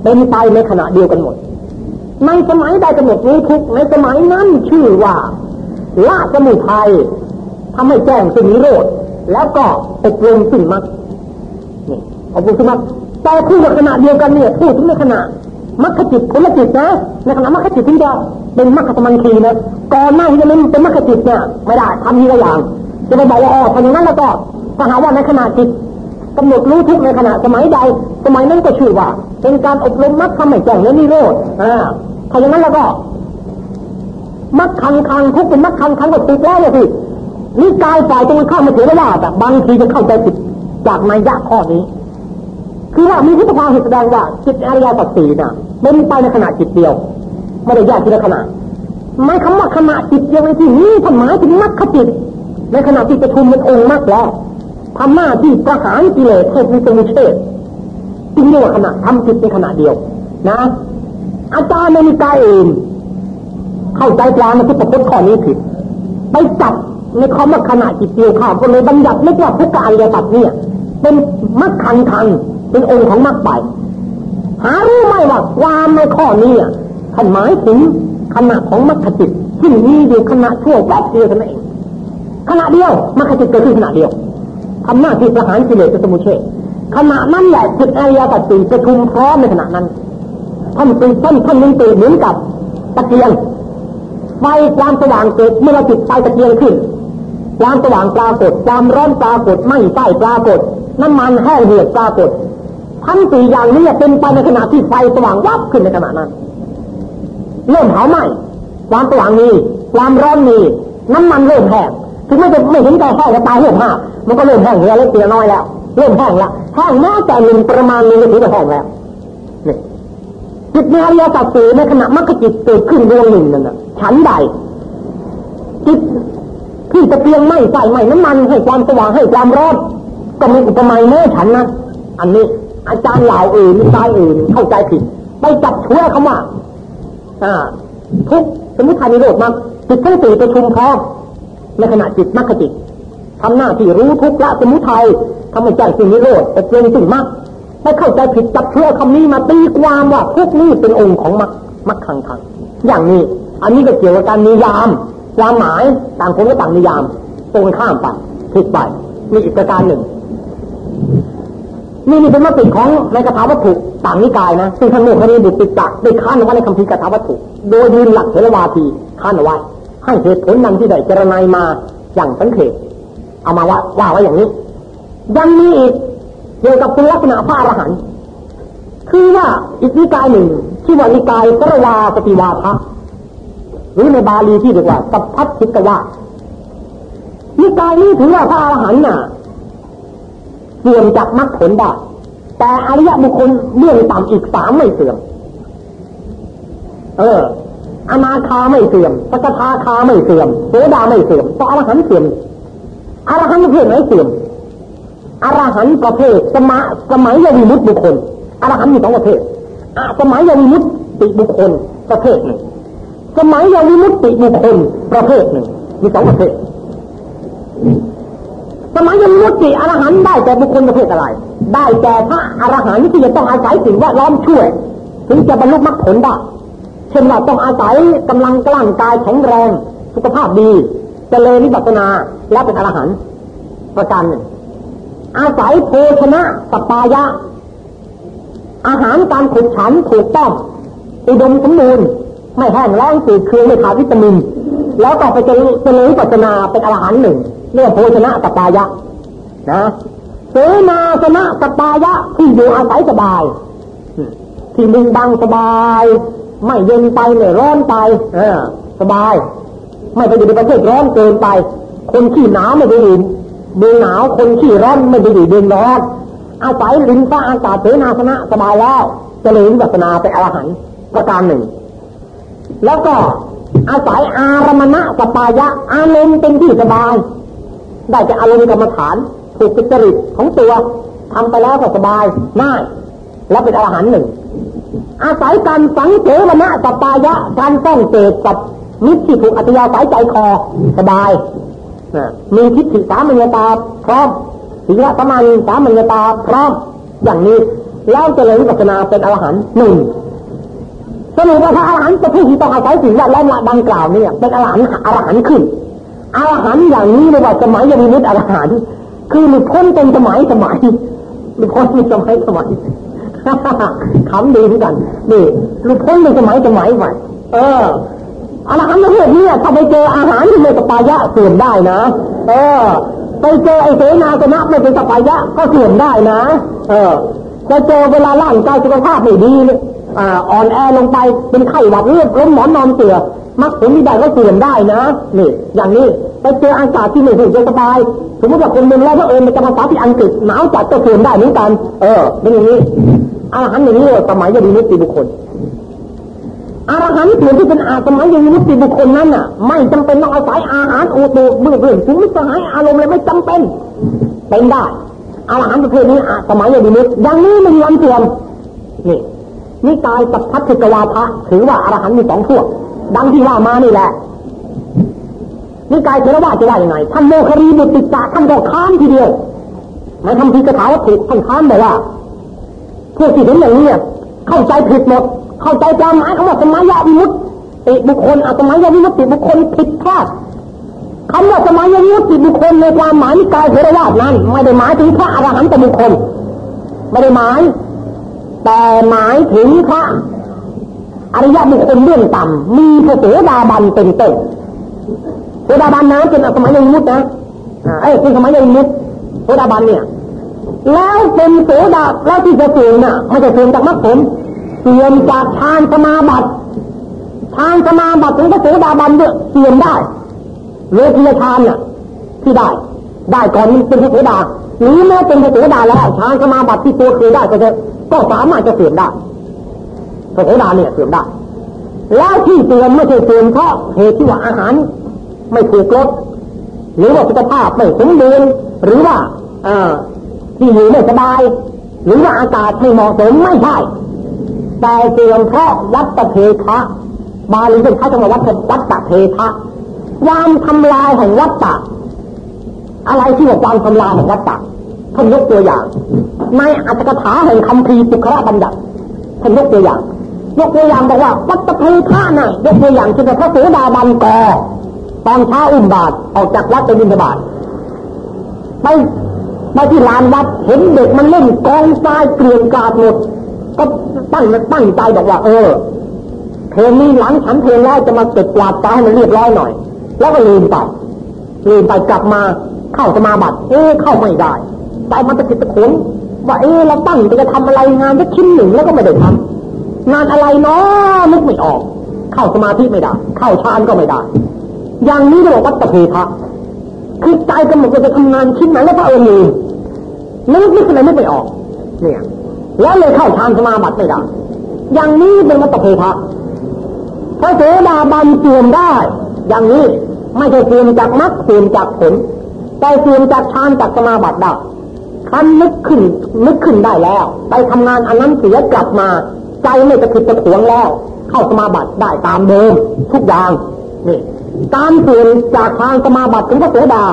เป็นไปในขณะเดียวกันหมด ในสมัยใดกำหนดรู้ทุกในสมัยนั้นชื่อว่าละสมุทัยทำให้แจ้งซึ่งนิโรธแล้วก็อบรมซึ่งมรรคนี่อบรมซึ่งมรรคแต่พูดในขณะเดียวกันเนี่ยพูดถึงในขณะมรรคจิตผลจิตนะในขณะมรรคจิตถึงจะเป็นมรรคสมังคีนะก่อนหน้าที่จะเป็นมรรคจิตเนี่ยไม่ได้ทำทีละอย่างจะไปบอกว่าอ๋อทำอย่างนั้นแล้วก็ถ้าหาว่าในขณะจิต กำหนดรู้ทุกในขณะสมัยใด สมัยนั้นก็ชื่อว่า เป็นการอบรมมรรคทำให้แจ้งและนิโรธอ่าถ้าอย่างนั้นแล้วก็มรรคคังคังทุกเป็นมรรคคังคังก็ติดแล้วเลยพี่นี่กายฝ่ายตรงข้ามมาเถรวาทบางทีจะเข้าใจผิดจากนัยะข้อนี้ คือว่ามีพุทธภาษิตแสดงว่าจิตอริยสัจสี่น่ะเป็นไปในขณะจิตเดียว ไม่ได้แยกทีละขณะไม่คำว่าขณะจิตเดียวในที่นี้ท่านหมายถึงมรรคจิตในขณะที่ประชุมเป็นองค์มรรคแล้ว ทำหน้าที่ประหารกิเลสเทศนิสมุเชษจึงเรียกว่าขณะทำจิตในขณะเดียว นะ อาจารย์ในนิกายอื่นเข้าใจปลาในพุทธพจน์ข้อนี้ผิดไปจับในคำว่าขณะจิตเดียวข้าวก็เลยบัญญัติไม่ว่าทุกการยตัดเนี่ย เป็นมรรคคันคันเป็นองค์ของมรรคไปหารู้ไหมว่าความในข้อนี้ท่านหมายถึงขณะของมรรคจิตที่มีอยู่ขณะชั่วแวบเดียวเท่านั้นเองขณะเดียวมรรคจิตเกิดขึ้นขณะเดียว ทำหน้าที่ประหารกิเลสสมุเชษขณะนั้นแหละจิตอริยสัจสี่ประชุมพร้อมในขณะนั้นท่านตื่นท่านท่านนึงตื่นเหมือนกับตะเกียงไฟความสว่างเกิดเมื่อเราติดไฟตะเกียงขึ้นความสว่างปรากฏความร้อนปรากฏไม่ไฟปรากฏน้ำมันแห้งเหือดปรากฏทั้งสี่อย่างนี้เป็นไปในขณะที่ไฟสว่างวับขึ้นในขณะนั้นเริ่มเผาไหม้ความสว่างมีความร้อนมีน้ำมันเริ่มแห้ง ถึงไม่จะไม่เห็นใจแห้งจะตายเริ่มห้ามันก็เริ่มแห้งเหือเล็กเตียน้อยแล้วเริ่มแห้งล้วแห้งแม้แต่หนึ่งประมาณนึงก็ถือว่าแห้งแล้วนี่จิตในอริยสัจสี่ในขณะมรรคจิตเกิดขึ้นดวงหนึ่งนั่นนะฉันใดจิตที่จะเพียงไม่ไฟไม่น้ำมันให้ความสว่างให้ความร้อนก็มีอุปมาเมื่อฉันนะอันนี้ อาจารย์เหล่าอื่นตายอื่นเข้าใจผิดไปจับช่วยคำว่า อ่าทุกสมุทัยนิโรธมาจิตทั้งสี่ประชุมพร้อม ในขณะจิตมรรคจิตทำหน้าที่รู้ทุกละสมุทัยทำให้ใจสิ่งนิโรธแต่เกินสิ่งมรรคไม่เข้าใจผิดจับเชื่อคำนี้มาตีความว่าทุกนี้เป็นองค์ของมรรคมรรคขังขังอย่างนี้ อันนี้ก็เกี่ยวกับการนิยามความหมายต่างคนก็ต่างนิยามตรงข้ามไปผิดไปมีอีกประการหนึ่งนี่นี่เป็นมติของในคาถาวัตถุต่างนิกายนะซึ่งท่านโมคณีบุตรติจักได้ค้านเอาไว้ในคำพีคาถาวัตถุ โดยยืนหลักเทรวาทีค้านเอาไว้ ให้เหตุผลนั้นที่ได้เจรนายมาอย่างสังเขปเอามาว่าว่าไว้อย่างนี้ ยังมีอีกเกี่ยวกับคุณลักษณะพระอรหันต์คือว่าอีกนิกายหนึ่งที่ว่านิกายสรวาสติวาทะหรือในบาลีที่เรียกว่าสัพพัทธิกวานิกายนี้ถือว่าพระอรหันต์น่ะเสื่อมจากมรรคผลได้แต่อริยบุคคลเรื่องต่ำอีกสามไม่เสื่อม เออ อนาคาไม่เสื่อมสกทาคาไม่เสื่อมโสดาไม่เสื่อมต่ออรหันต์เสื่อมอรหันต์ประเภทไหนเสื่อมอรหันต์ประเภทสมัยสมัยยวิมุตติบุคคลอรหันต์มีสองประเภทอะสมัยยวิมุตติบุคคลประเภทหนึ่งสมัยยวิมุตติบุคคลประเภทหนึ่งมีสองประเภทสมัยยวิมุตติอรหันต์ได้แต่บุคคลประเภทอะไร ได้แก่พระอรหันต์ที่จะต้องอาศัยสิ่งแวดล้อมช่วย ถึงจะบรรลุมรรคผลได้ เช่นว่าต้องอาศัยกำลังกล้างกายแข็งแรง สุขภาพดีจเจริญนิบัตนาและเป็นอรหันต์ประการหนึ่งอาศัยโภชนะสปายะ อาหารการขุดฉันถูกต้องอุดมสมบูรณ์ไม่แห้งแล้งสืดเคืองไม่ขาดวิตามิน แล้วก็ไปเจริญเจริญปัจนาเป็นอรหันต์หนึ่งเรียกโภชนะสปายะนะเสนาสนะสปายะที่อยู่อาศัยสบาย ที่มึงบังสบาย ไม่เย็นไปไม่ร้อนไปอสบาย ไม่ไปอยู่ในประเทศร้อนเกินไป คนขี้หนาวไม่ไปอยู่เมืองหนาวคนขี้ร้อนไม่ไปอยู่เมืองร้อนอาศัยลิ้นฟ้าอากาศเสนาสนะสบายแล้วเจริญวิปัสนาเป็นอรหันต์ประการหนึ่ง แล้วก็อาศัยอารมณะสปายะอารมณ์เป็นที่สบาย ได้จะอารมณ์กรรมฐานถูกจริตของตัวทำไปแล้วก็สบายง่ายและเป็นอรหันต์หนึ่ง อาศัยการสังเสวนะสปายะการต้องเสดกับมิตรที่ถูกอัตยาสายใจคอสบายมีทิฏฐิสามัญญตาพร้อมศีลสมาธิสามัญญตาพร้อมอย่างนี้แล้วเจริญวิปัสสนาเป็นอรหันต์หนึ่งสรุปว่าถ้าอรหันต์จะผู้ที่ต้องอาศัยสิ่งแวดล้อมดังกล่าวเนี่ยเป็นอรหันต์อรหันต์ขึ้นอรหันต์อย่างนี้ไม่ว่าสมัยยังมีนิดอรหันต์คือหลุดพ้นเป็นสมัยสมัยหลุดพ้นเป็นสมัยสมัย ขำดีที่กัน นี่หลุดพ้นเป็นสมัยสมัยใหม่เอออรหันต์ประเภทนี้ถ้าไปเจออาหารที่ไม่สัปปายะเสื่อมได้นะ เออ ไปเจอไอเสนาสนะไม่เป็นสัปปายะก็เสื่อมได้นะ เออจะเจอเวลาร่างกายสุขภาพไม่ดีอ่าอ่อนแอลงไปเป็นไข้หวัดเลือดล้มหมอนนอนเสื่อมรรคผลที่ได้ก็เสื่อมได้นะนี่อย่างนี้ ไปเจออากาศที่ไม่ถูกจะสบายสมมติว่าคนเมืองแล้วก็เผอิญมันจำพรรษาที่อังกฤษหนาวจัดก็เสื่อมได้เหมือนกัน เออเป็นอย่างนี้อาหารอย่างนี้สมัยยดีนิติบุคคลอาหารส่วนที่เป็นอาสมัยยดีนิติบุคคลนั้นน่ะ ไม่จำเป็นต้องอาศัยอาหารโอโตเบื้องเบื้องถึงมิสหายอารมณ์เลยไม่จำเป็นเป็นได้อาหารประเภทนี้อาสมัยยดีนิตอย่างนี้ม่มีวันเสื่อมนี่นิกายสัพพัทธิกวาทะถือว่าอรหันต์มีสองพวกดังที่ว่ามานี่แหละ นิกายเทรวาจะว่ายังไงท่านโมครีบุตรติจาท่านก็ค้านทีเดียวในคำพีกถาวัตถุท่านค้านบอกว่าพวกที่เห็นอย่างนี้เข้าใจผิดหมด เข้าใจความหมายคำว่าสมัยยาวิมุตติบุคคลอาสมัยยาวิมุตติบุคคลผิดพลาดคำว่าสมัยยาวิมุตติบุคคลในความหมายนิกายเทรวาสนั้น ไม่ได้หมายถึงพระอรหันต์บุคคลไม่ได้หมาย แต่หมายถึงพระอริยบุคคลเรื่องต่ำมีพระโสดาบันเป็นต้น โสดาบันนะเป็นสมัยยังมุดนะเอ้ยเป็นสมัยยังมุดโสดาบันเนี่ย แล้วเป็นโสดาแล้วที่จะเสื่อมน่ะไม่จะเสื่อมจากมรรคผลเสื่อมจากฌานสมาบัติฌานสมาบัติถึงพระโสดาบันเนี่ยเสื่อมได้โลกียฌานน่ะที่ได้ ได้ก่อนเป็นพระโสดาหรือแม้เป็นพระโสดาแล้วฌานสมาบัติที่ตัวเคยได้ก็จะก็สามารถจะเสื่อมได้พระโสดาเนี่ยเสื่อมได้แล้วที่เสื่อมไม่ใช่เสื่อมเพราะเหตุที่ว่าอาหาร ไม่ถูกลดหรือว่าสุขภาพไม่สมบูรณ์หรือว่าอที่อยู่ไม่สบาย หรือว่าอากาศไม่เหมาะสมไม่ใช่ แต่เสื่อมเพราะวัตเทคะบาลีเป็นเขาจะมาวัตวัตเทคะความทำลายแห่งวัตตะอะไรที่ว่าความทำลายแห่งวัตตะท่านยกตัวอย่าง ในอัตถกถาแห่งคำพีสุขระบัญญัติท่านยกตัวอย่าง ยกตัวอย่างบอกว่าวัตเทคะน่ะยกตัวอย่างเช่นพระโสดาบันกอ ตอนเช้าอุ้มบาตรออกจากวัดไปบิณฑบาตไปไปที่ลานวัดเห็นเด็กมันเล่นกองทรายเกลื่อนกาดหมดก็ตั้งตั้งใจบอกว่า เออเพลงนี้หลังฉันเพลงแล้วจะมาเก็บกวาดตาให้มันเรียบร้อยหน่อย แล้วก็ลืมไปลืมไปกลับมาเข้าสมาบัติ เอ๊เข้าไม่ได้ใจมันจะติดตะขนว่าเอ๊เราตั้งจะทำอะไรงานสักชิ้นหนึ่งแล้วก็ไม่ได้ทำงานอะไรเนาะนึกไม่ออก เข้าสมาธิไม่ได้ เข้าฌานก็ไม่ได้ อย่างนี้เรียกว่าวัตเพทะคือใจกำหนดจะทำงานชิ้นไหนแล้วพระเอิญลืมนึกนึกอะไรไม่ไปออก เนี่ย แล้วเลยเข้าฌานสมาบัติไม่ได้อย่างนี้เป็นวัตเพทะพระเสดาบันเสื่อมได้ อย่างนี้ไม่ใช่เสื่อมจากมรรคเสื่อมจากผลแต่เสื่อมจากฌานจากสมาบัติได้คันนึกขึ้นนึกขึ้นได้แล้ว ไปทำงานอันนั้นเสียกลับมา ใจไม่จะคิดจะขวงแล้ว เข้าสมาบัติได้ตามเดิม ทุกอย่างนี่ การเปลี่ยนจากทางสมาบัติถึงพระโสดา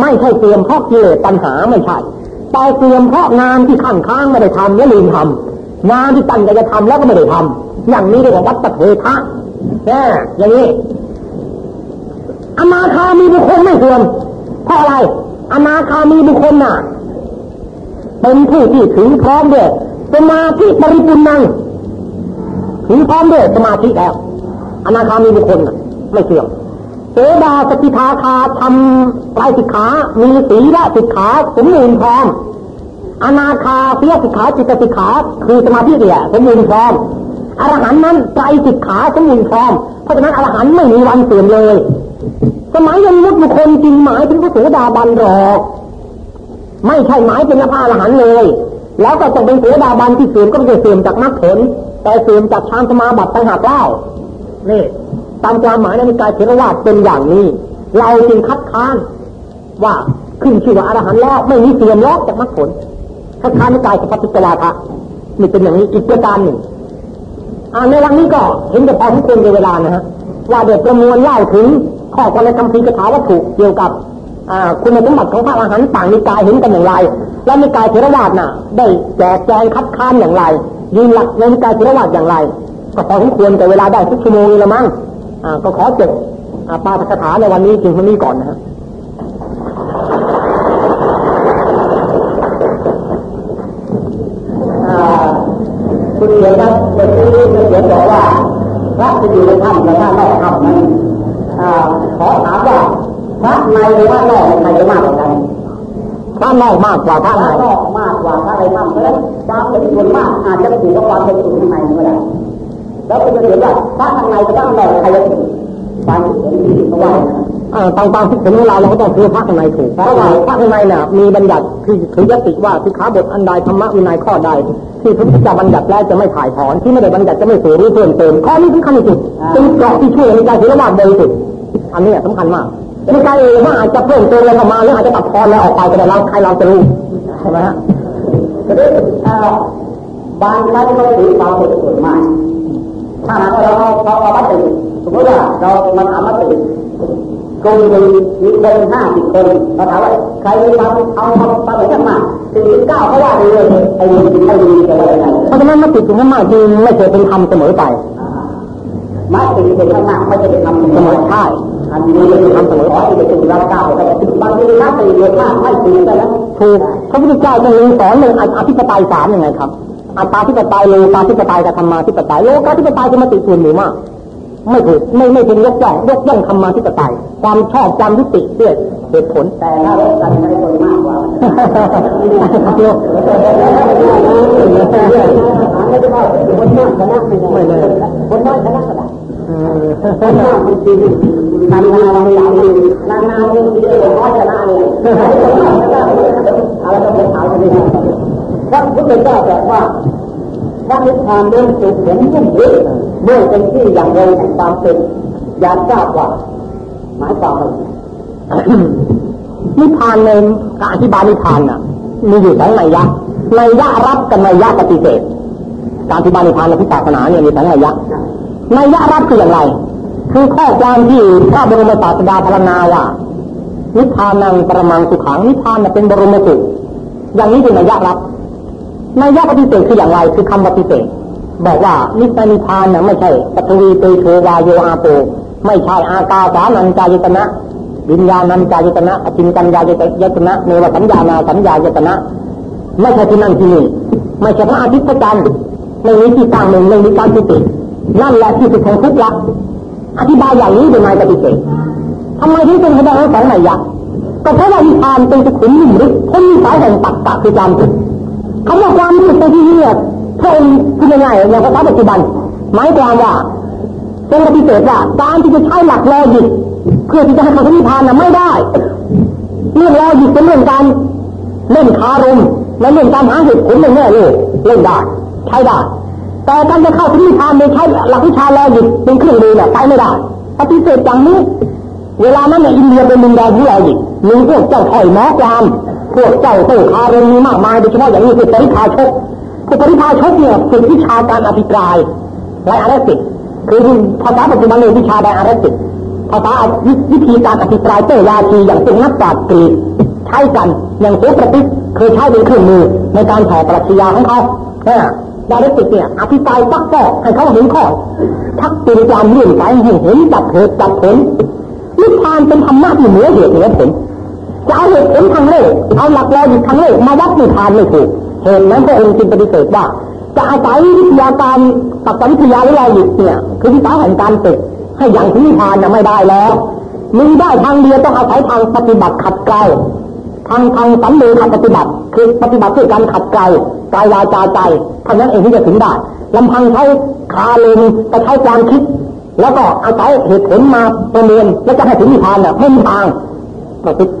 ไม่ใช่เตรียมเพราะกิเลสปัญหาไม่ใช่แต่เตรียมเพราะงานที่ข้างค้างไม่ได้ทำและลืมทำงานที่ตั้งใจจะทำแล้วก็ไม่ได้ทำอย่างนี้เรียกว่าวัตเททะแค่อย่างนี้อนาคามีบุคคลไม่เสื่อมเพราะอะไรอนาคามีบุคคลน่ะ เป็นผู้ที่ถึงพร้อมด้วยสมาธิบริบูรณ์นังถึงพร้อมด้วยสมาธิแล้วอนาคามีบุคคลน่ะ ไม่เสื่อม โสดาสกิทาคาทำปลายสิกขา มีสีละสิกขาสมบูรณ์พร้อมอนาคาเสียสิกขาจิตสิกขาคือสมาธิเดียสมบูรณ์พร้อมอรหันต์นั้นใจสิกขาสมบูรณ์พร้อมเพราะฉะนั้นอรหันต์ไม่มีวันเสื่อมเลย สมัยยังมุดบุคคลจริงหมายถึงพระโสดาบันหรอก ไม่ใช่หมายเป็นพระอรหันต์เลย แล้วก็ต้องเป็นโสดาบันที่เสื่อมก็ไม่ใช่เสื่อมจากมรรคผลแต่เสื่อมจากฌานสมาบัติต่างหากเล่านี่ ตามความหมายในนิกายเทรวาสเป็นอย่างนี้ เราจึงคัดค้านว่าขึ้นชื่อว่าอรหันต์แล้วไม่มีเสื่อมแล้วจากมรรคผลคัดค้านนิกายสัพพิจวาทะนี่เป็นอย่างนี้อีกประการหนึ่งในวันนี้ก็เห็นแต่พอทุกคนในเวลานะฮะว่าเด็กประมวลเล่าถึงข้อความในคำพีกถาวัตถุเกี่ยวกับคุณสมบัติของพระอรหันต์ต่างนิกายเห็นกันอย่างไร และนิกายเทรวาสน่ะ ได้แจกแจงคัดค้านอย่างไรยืนหลักในนิกายเทรวาสอย่างไรก็พอสมควรแต่เวลาได้ทุกชั่วโมงนี้ละมั้ง ก็ขอจบปาฐกถาในวันนี้จึงเท่านี้ก่อนนะฮะคุณเขียนครับเป็นที่ที่เขียนบอกว่าพระจะอยู่ในถ้ำและถ้านอกถ้ำนั้นขอถามว่าพระในหรือว่านอกใครจะมากกว่ากันพระนอกมากกว่าพระในนอกมากกว่าพระในถ้ำเพราะฉะนั้นความเป็นส่วนมากอาจจะถูกกับความเป็นส่วนในก็ได้ แล้วก็จะเห็นว่าพระข้างในกับพระข้างนอกใครจะถูกฟังที่เขาว่าตามความคิดเห็นของเราเราก็ต้องถือพระข้างในถูกเพราะว่าพระข้างในเนี่ยมีบัญญัติที่ถือยติว่าสิขาบทอันใดธรรมะวินัยข้อใด ที่พระพุทธเจ้าบัญญัติแล้วจะไม่ถ่ายถอนที่ไม่ได้บัญญัติจะไม่เสรีเพิ่มเติมข้อนี้สำคัญที่สุดเป็นเกราะที่ช่วยในการถือว่าบริสุทธิ์อันนี้สำคัญมากในการเองว่าอาจจะเพิ่มเติมอะไรเข้ามาหรืออาจจะตัดทอนแล้วออกไปก็ได้เราใครเราจะรู้ใช่ไหมฮะบางครั้งก็ถือความเป็นส่วนมาก ถ้าหากเราเราเอามาติสมมติว่าเรามาทำมาติกลุ่มหนึ่งมีคนห้าสิบคนเราถามว่าใครมีความเอาความความเหมือนมาสี่สิบเก้าเขาว่าดีเลยไอ้ดีไอ้ดีจะอะไรเพราะฉะนั้นมาติดถึงมากจริงไม่เคยเป็นธรรมเสมอไปม่ติดเป็นมากไม่ใช่เป็นธรรมเสมอใช่อันนี้เป็นธรรมเสมอขอที่จะเป็นรับเก้าแต่บางทีนักติดเยอะมากไม่ติดแต่แล้วถูกพระพุทธเจ้าจะมีสอนหนึ่งอธิปไตยสามยังไงครับ อัตตาที่ปไตยโลกาที่ปไตยกับธรรมาที่ปไตยโลกาที่ปไตยจะมาติส่วนหมู่มากไม่ถูกไม่ไม่เป็นยกย่องยกย่องธรรมาที่ปไตยความชอบจำที่ติเพื่อเหตุผลแต่ถ้าเราการใช้คนมากกว่าไม่ได้ว่าคนมากชนะไม่ได้คนน้อยชนะก็ได้คนมากมันจริงนานๆเราไม่อยากนานๆเราดีเลยน้อยชนะเลยอะไรก็เป็นขาวกันเลย พระพุทธเจ้าบอกว่าพระนิพพานเรื่องสุขผมยุ่งเยอะเมื่อเป็นที่อย่างไรแห่งความเป็นอยากทราบว่าหมายความว่านิพพานในการอธิบายนิพพานน่ะ มีอยู่สองนัยยะนัยยะรับกับนัยยะปฏิเสธการอธิบายนิพพานในพิศาสนาเนี่ยมีสองนัยยะนัยยะรับคืออย่างไร คือข้อความที่พระบรมศาสดาพรรณนาว่านิพพานังประมังสุขังนิพพานเป็นบรมสุขอย่างนี้เป็นนัยยะรับ นัยยะปฏิเสธคืออย่างไรคือคำปฏิเสธบอกว่านิพพานน่ะไม่ใช่ปฐวีเตโชวาโยอาโปไม่ใช่อากาสานันจายตนะวิญญาณันจายตนะอจินกัญญายตนะเนวสัญญานาสัญญายตนะ ไม่ใช่ที่นั่นที่นี่ไม่ใช่พระอาทิตย์พระจันทร์ไม่มีที่ตั้งหนึ่งไม่มีการติดนั่นแหละที่สุดของทุกข์ละอธิบายอย่างนี้เป็นไงปฏิเสธทำไมถึงเป็นพระได้สองนัยยะก็เพราะว่านิพพานเป็นสุขุมลุ่มลึกพ้นวิสัยแห่งตักกะคือการทุก คำว่าความรู้สึกที่เรียกพระองค์คือยังไงในภาษาปัจจุบัน หมายความว่าเป็นปฏิเสธว่าการที่จะใช้หลัก logic เพื่อที่จะให้เขานิพพานน่ะไม่ได้เรื่อง logic เป็นเรื่องการเล่นคารมและเรื่องการหาเหตุผลในแง่โลกเล่นได้ใช้ได้แต่การจะเข้าถึงนิพพานโดยใช้หลักวิชา logic เป็นเครื่องมือเนี่ยไปไม่ได้ปฏิเสธอย่างนี้ เวลานั้นเนี่ยอินเดียเป็นเมืองแดนของ logic มีพวกเจ้าถ้อยหมอความพวกเจ้าโต้คารมมีมากมายโดยเฉพาะอย่างนี้คือปริพาชกคือปริพาชกเนี่ยเป็นวิชาการอภิปราย dialectic คือภาษาปัจจุบันเลยวิชา dialectic ภาษาวิธีการอภิปรายโต้วาทีอย่างเป็นนักปราชญ์กรีกใช้กันอย่างโสเครติสเคยใช้เป็นเครื่องมือในการแผ่ปรัชญาของเขาเนี่ย dialectic เนี่ยอภิปรายซักฟอกให้เขาเห็นข้อทักเป็นความเรื่องสายให้เห็นจับเหตุจับผล นิพพานเป็นธรรมะที่เหนือเหตุเหนือผลจะเอาเหตุผลทางโลกเอาหลักลอยทางโลกมาวัดนิพพานไม่ถูกเหตุนั้นพระองค์จึงปฏิเสธว่าจะอาศัยวิทยาการกับวิทยาหรือลอจิกเนี่ยคือวิชาแห่งการตึกให้อย่างที่นิพพานเนี่ยไม่ได้แล้วมีได้ทางเดียวต้องอาศัยทางปฏิบัติขัดเกลาทางทางสัมเดชปฏิบัติ คือปฏิบัติเพื่อการขัดเกลากายวาจาใจเท่านั้นเองที่จะถึงได้ลำพังใช้คาเลนแต่ใช้ความคิด แล้วก็อาศัยเหตุผลมาประเมินแล้วจะให้ถึงนิพพานเนี่ยไม่มีทาง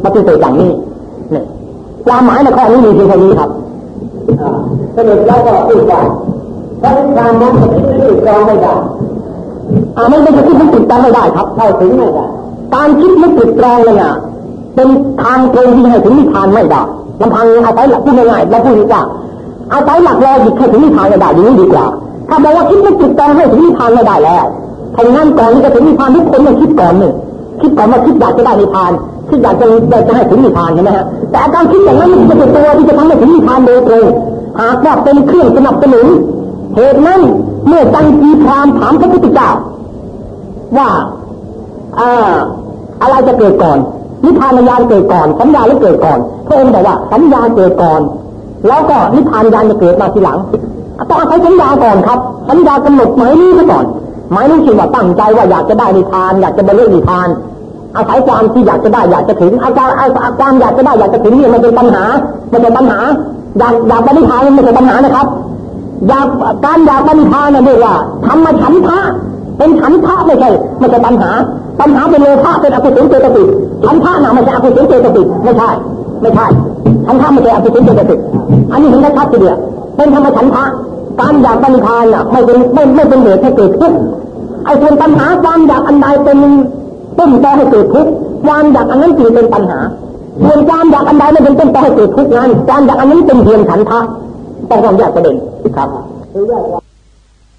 ปฏิเสธอย่างนี้เนี่ยความหมายในข้อนี้มีเพียงเท่านี้ครับสรุปแล้วก็พูดว่าพระนิพพานนั้นจะคิดไม่ถูกต้องไม่ได้อ่าไม่ไม่จะคิดไม่ถูกต้องไม่ได้ครับเข้าถึงไม่ได้การคิดไม่ถูกต้องเลยเนี่ยเป็นทางตรงที่ให้ถึงนิพพานไม่ได้ลำพังอาศัยหลักพูดง่ายๆแล้วพูดว่าอาศัยหลักลอจิกให้ถึงนิพพานไม่ได้อย่างนี้ดีกว่าถ้าบอกว่าคิดไม่ถูกต้องให้ถึงนิพพานไม่ได้แล้ว ทางนั้นก่อนที่จะถึงนิพพานทุกคนต้องคิดก่อนหนึ่งคิดก่อนว่าคิดอยากจะได้นิพพานคิดอยากจะอยากจะให้ถึงนิพพานใช่ไหมฮะแต่การคิดอย่างนั้นมันจะเป็นตัวที่จะทำให้ถึงนิพพานโดยตรงหากว่าเป็นเครื่องสนับสนุนเหตุนั้นเมื่อจังกีพรามถามพระพุทธเจ้าว่าอ่าอะไรจะเกิดก่อน นิพพานญาณเกิดก่อน สัญญาหรือเกิดก่อนพระองค์บอกว่าสัญญาเกิดก่อน แล้วก็นิพพานญาณจะเกิดมาทีหลังต้องอาศัยสัญญาก่อนครับ สัญญากำหนดหมายนี้ก่อน หมายนี้คือว่าตั้งใจว่าอยากจะได้นิพพาน อยากจะบรรลุนิพพาน อาศัยความที่อยากจะได้อยากจะถึงอาการอาการอยากจะได้อยากจะถึงนี่มันเป็นปัญหามันเป็นปัญหา อยากอยากปฏิภาณมันไม่ใช่ปัญหานะครับ อยากการอยากปฏิภาณนั่นเรียกว่าทำมาฉันทะเป็นฉันทะไม่ใช่ไม่ใช่ปัญหา ปัญหาเป็นโลภะเป็นอกุศลเจตสิกฉันทะน่ะไม่ใช่อกุศลเจตสิกไม่ใช่ ไม่ใช่ฉันทะไม่ใช่อกุศลเจตสิกอันนี้เห็นได้ชัดทีเดียวเป็นธรรมฉันทะ การอยากปณิพานอะไม่เป็นไม่ไม่เป็นเหตุให้เกิดทุกข์ไอ้ส่วนปัญหาความอยากอันใดเป็นต้นตอให้เกิดทุกข์ความอยากอันนั้นจึงเป็นปัญหาส่วนความอยากอันใดไม่เป็นต้นตอให้เกิดทุกข์นั้นความอยากอันนี้เป็นเพียงฉันทะต้องต้องแยกประเด็นครับ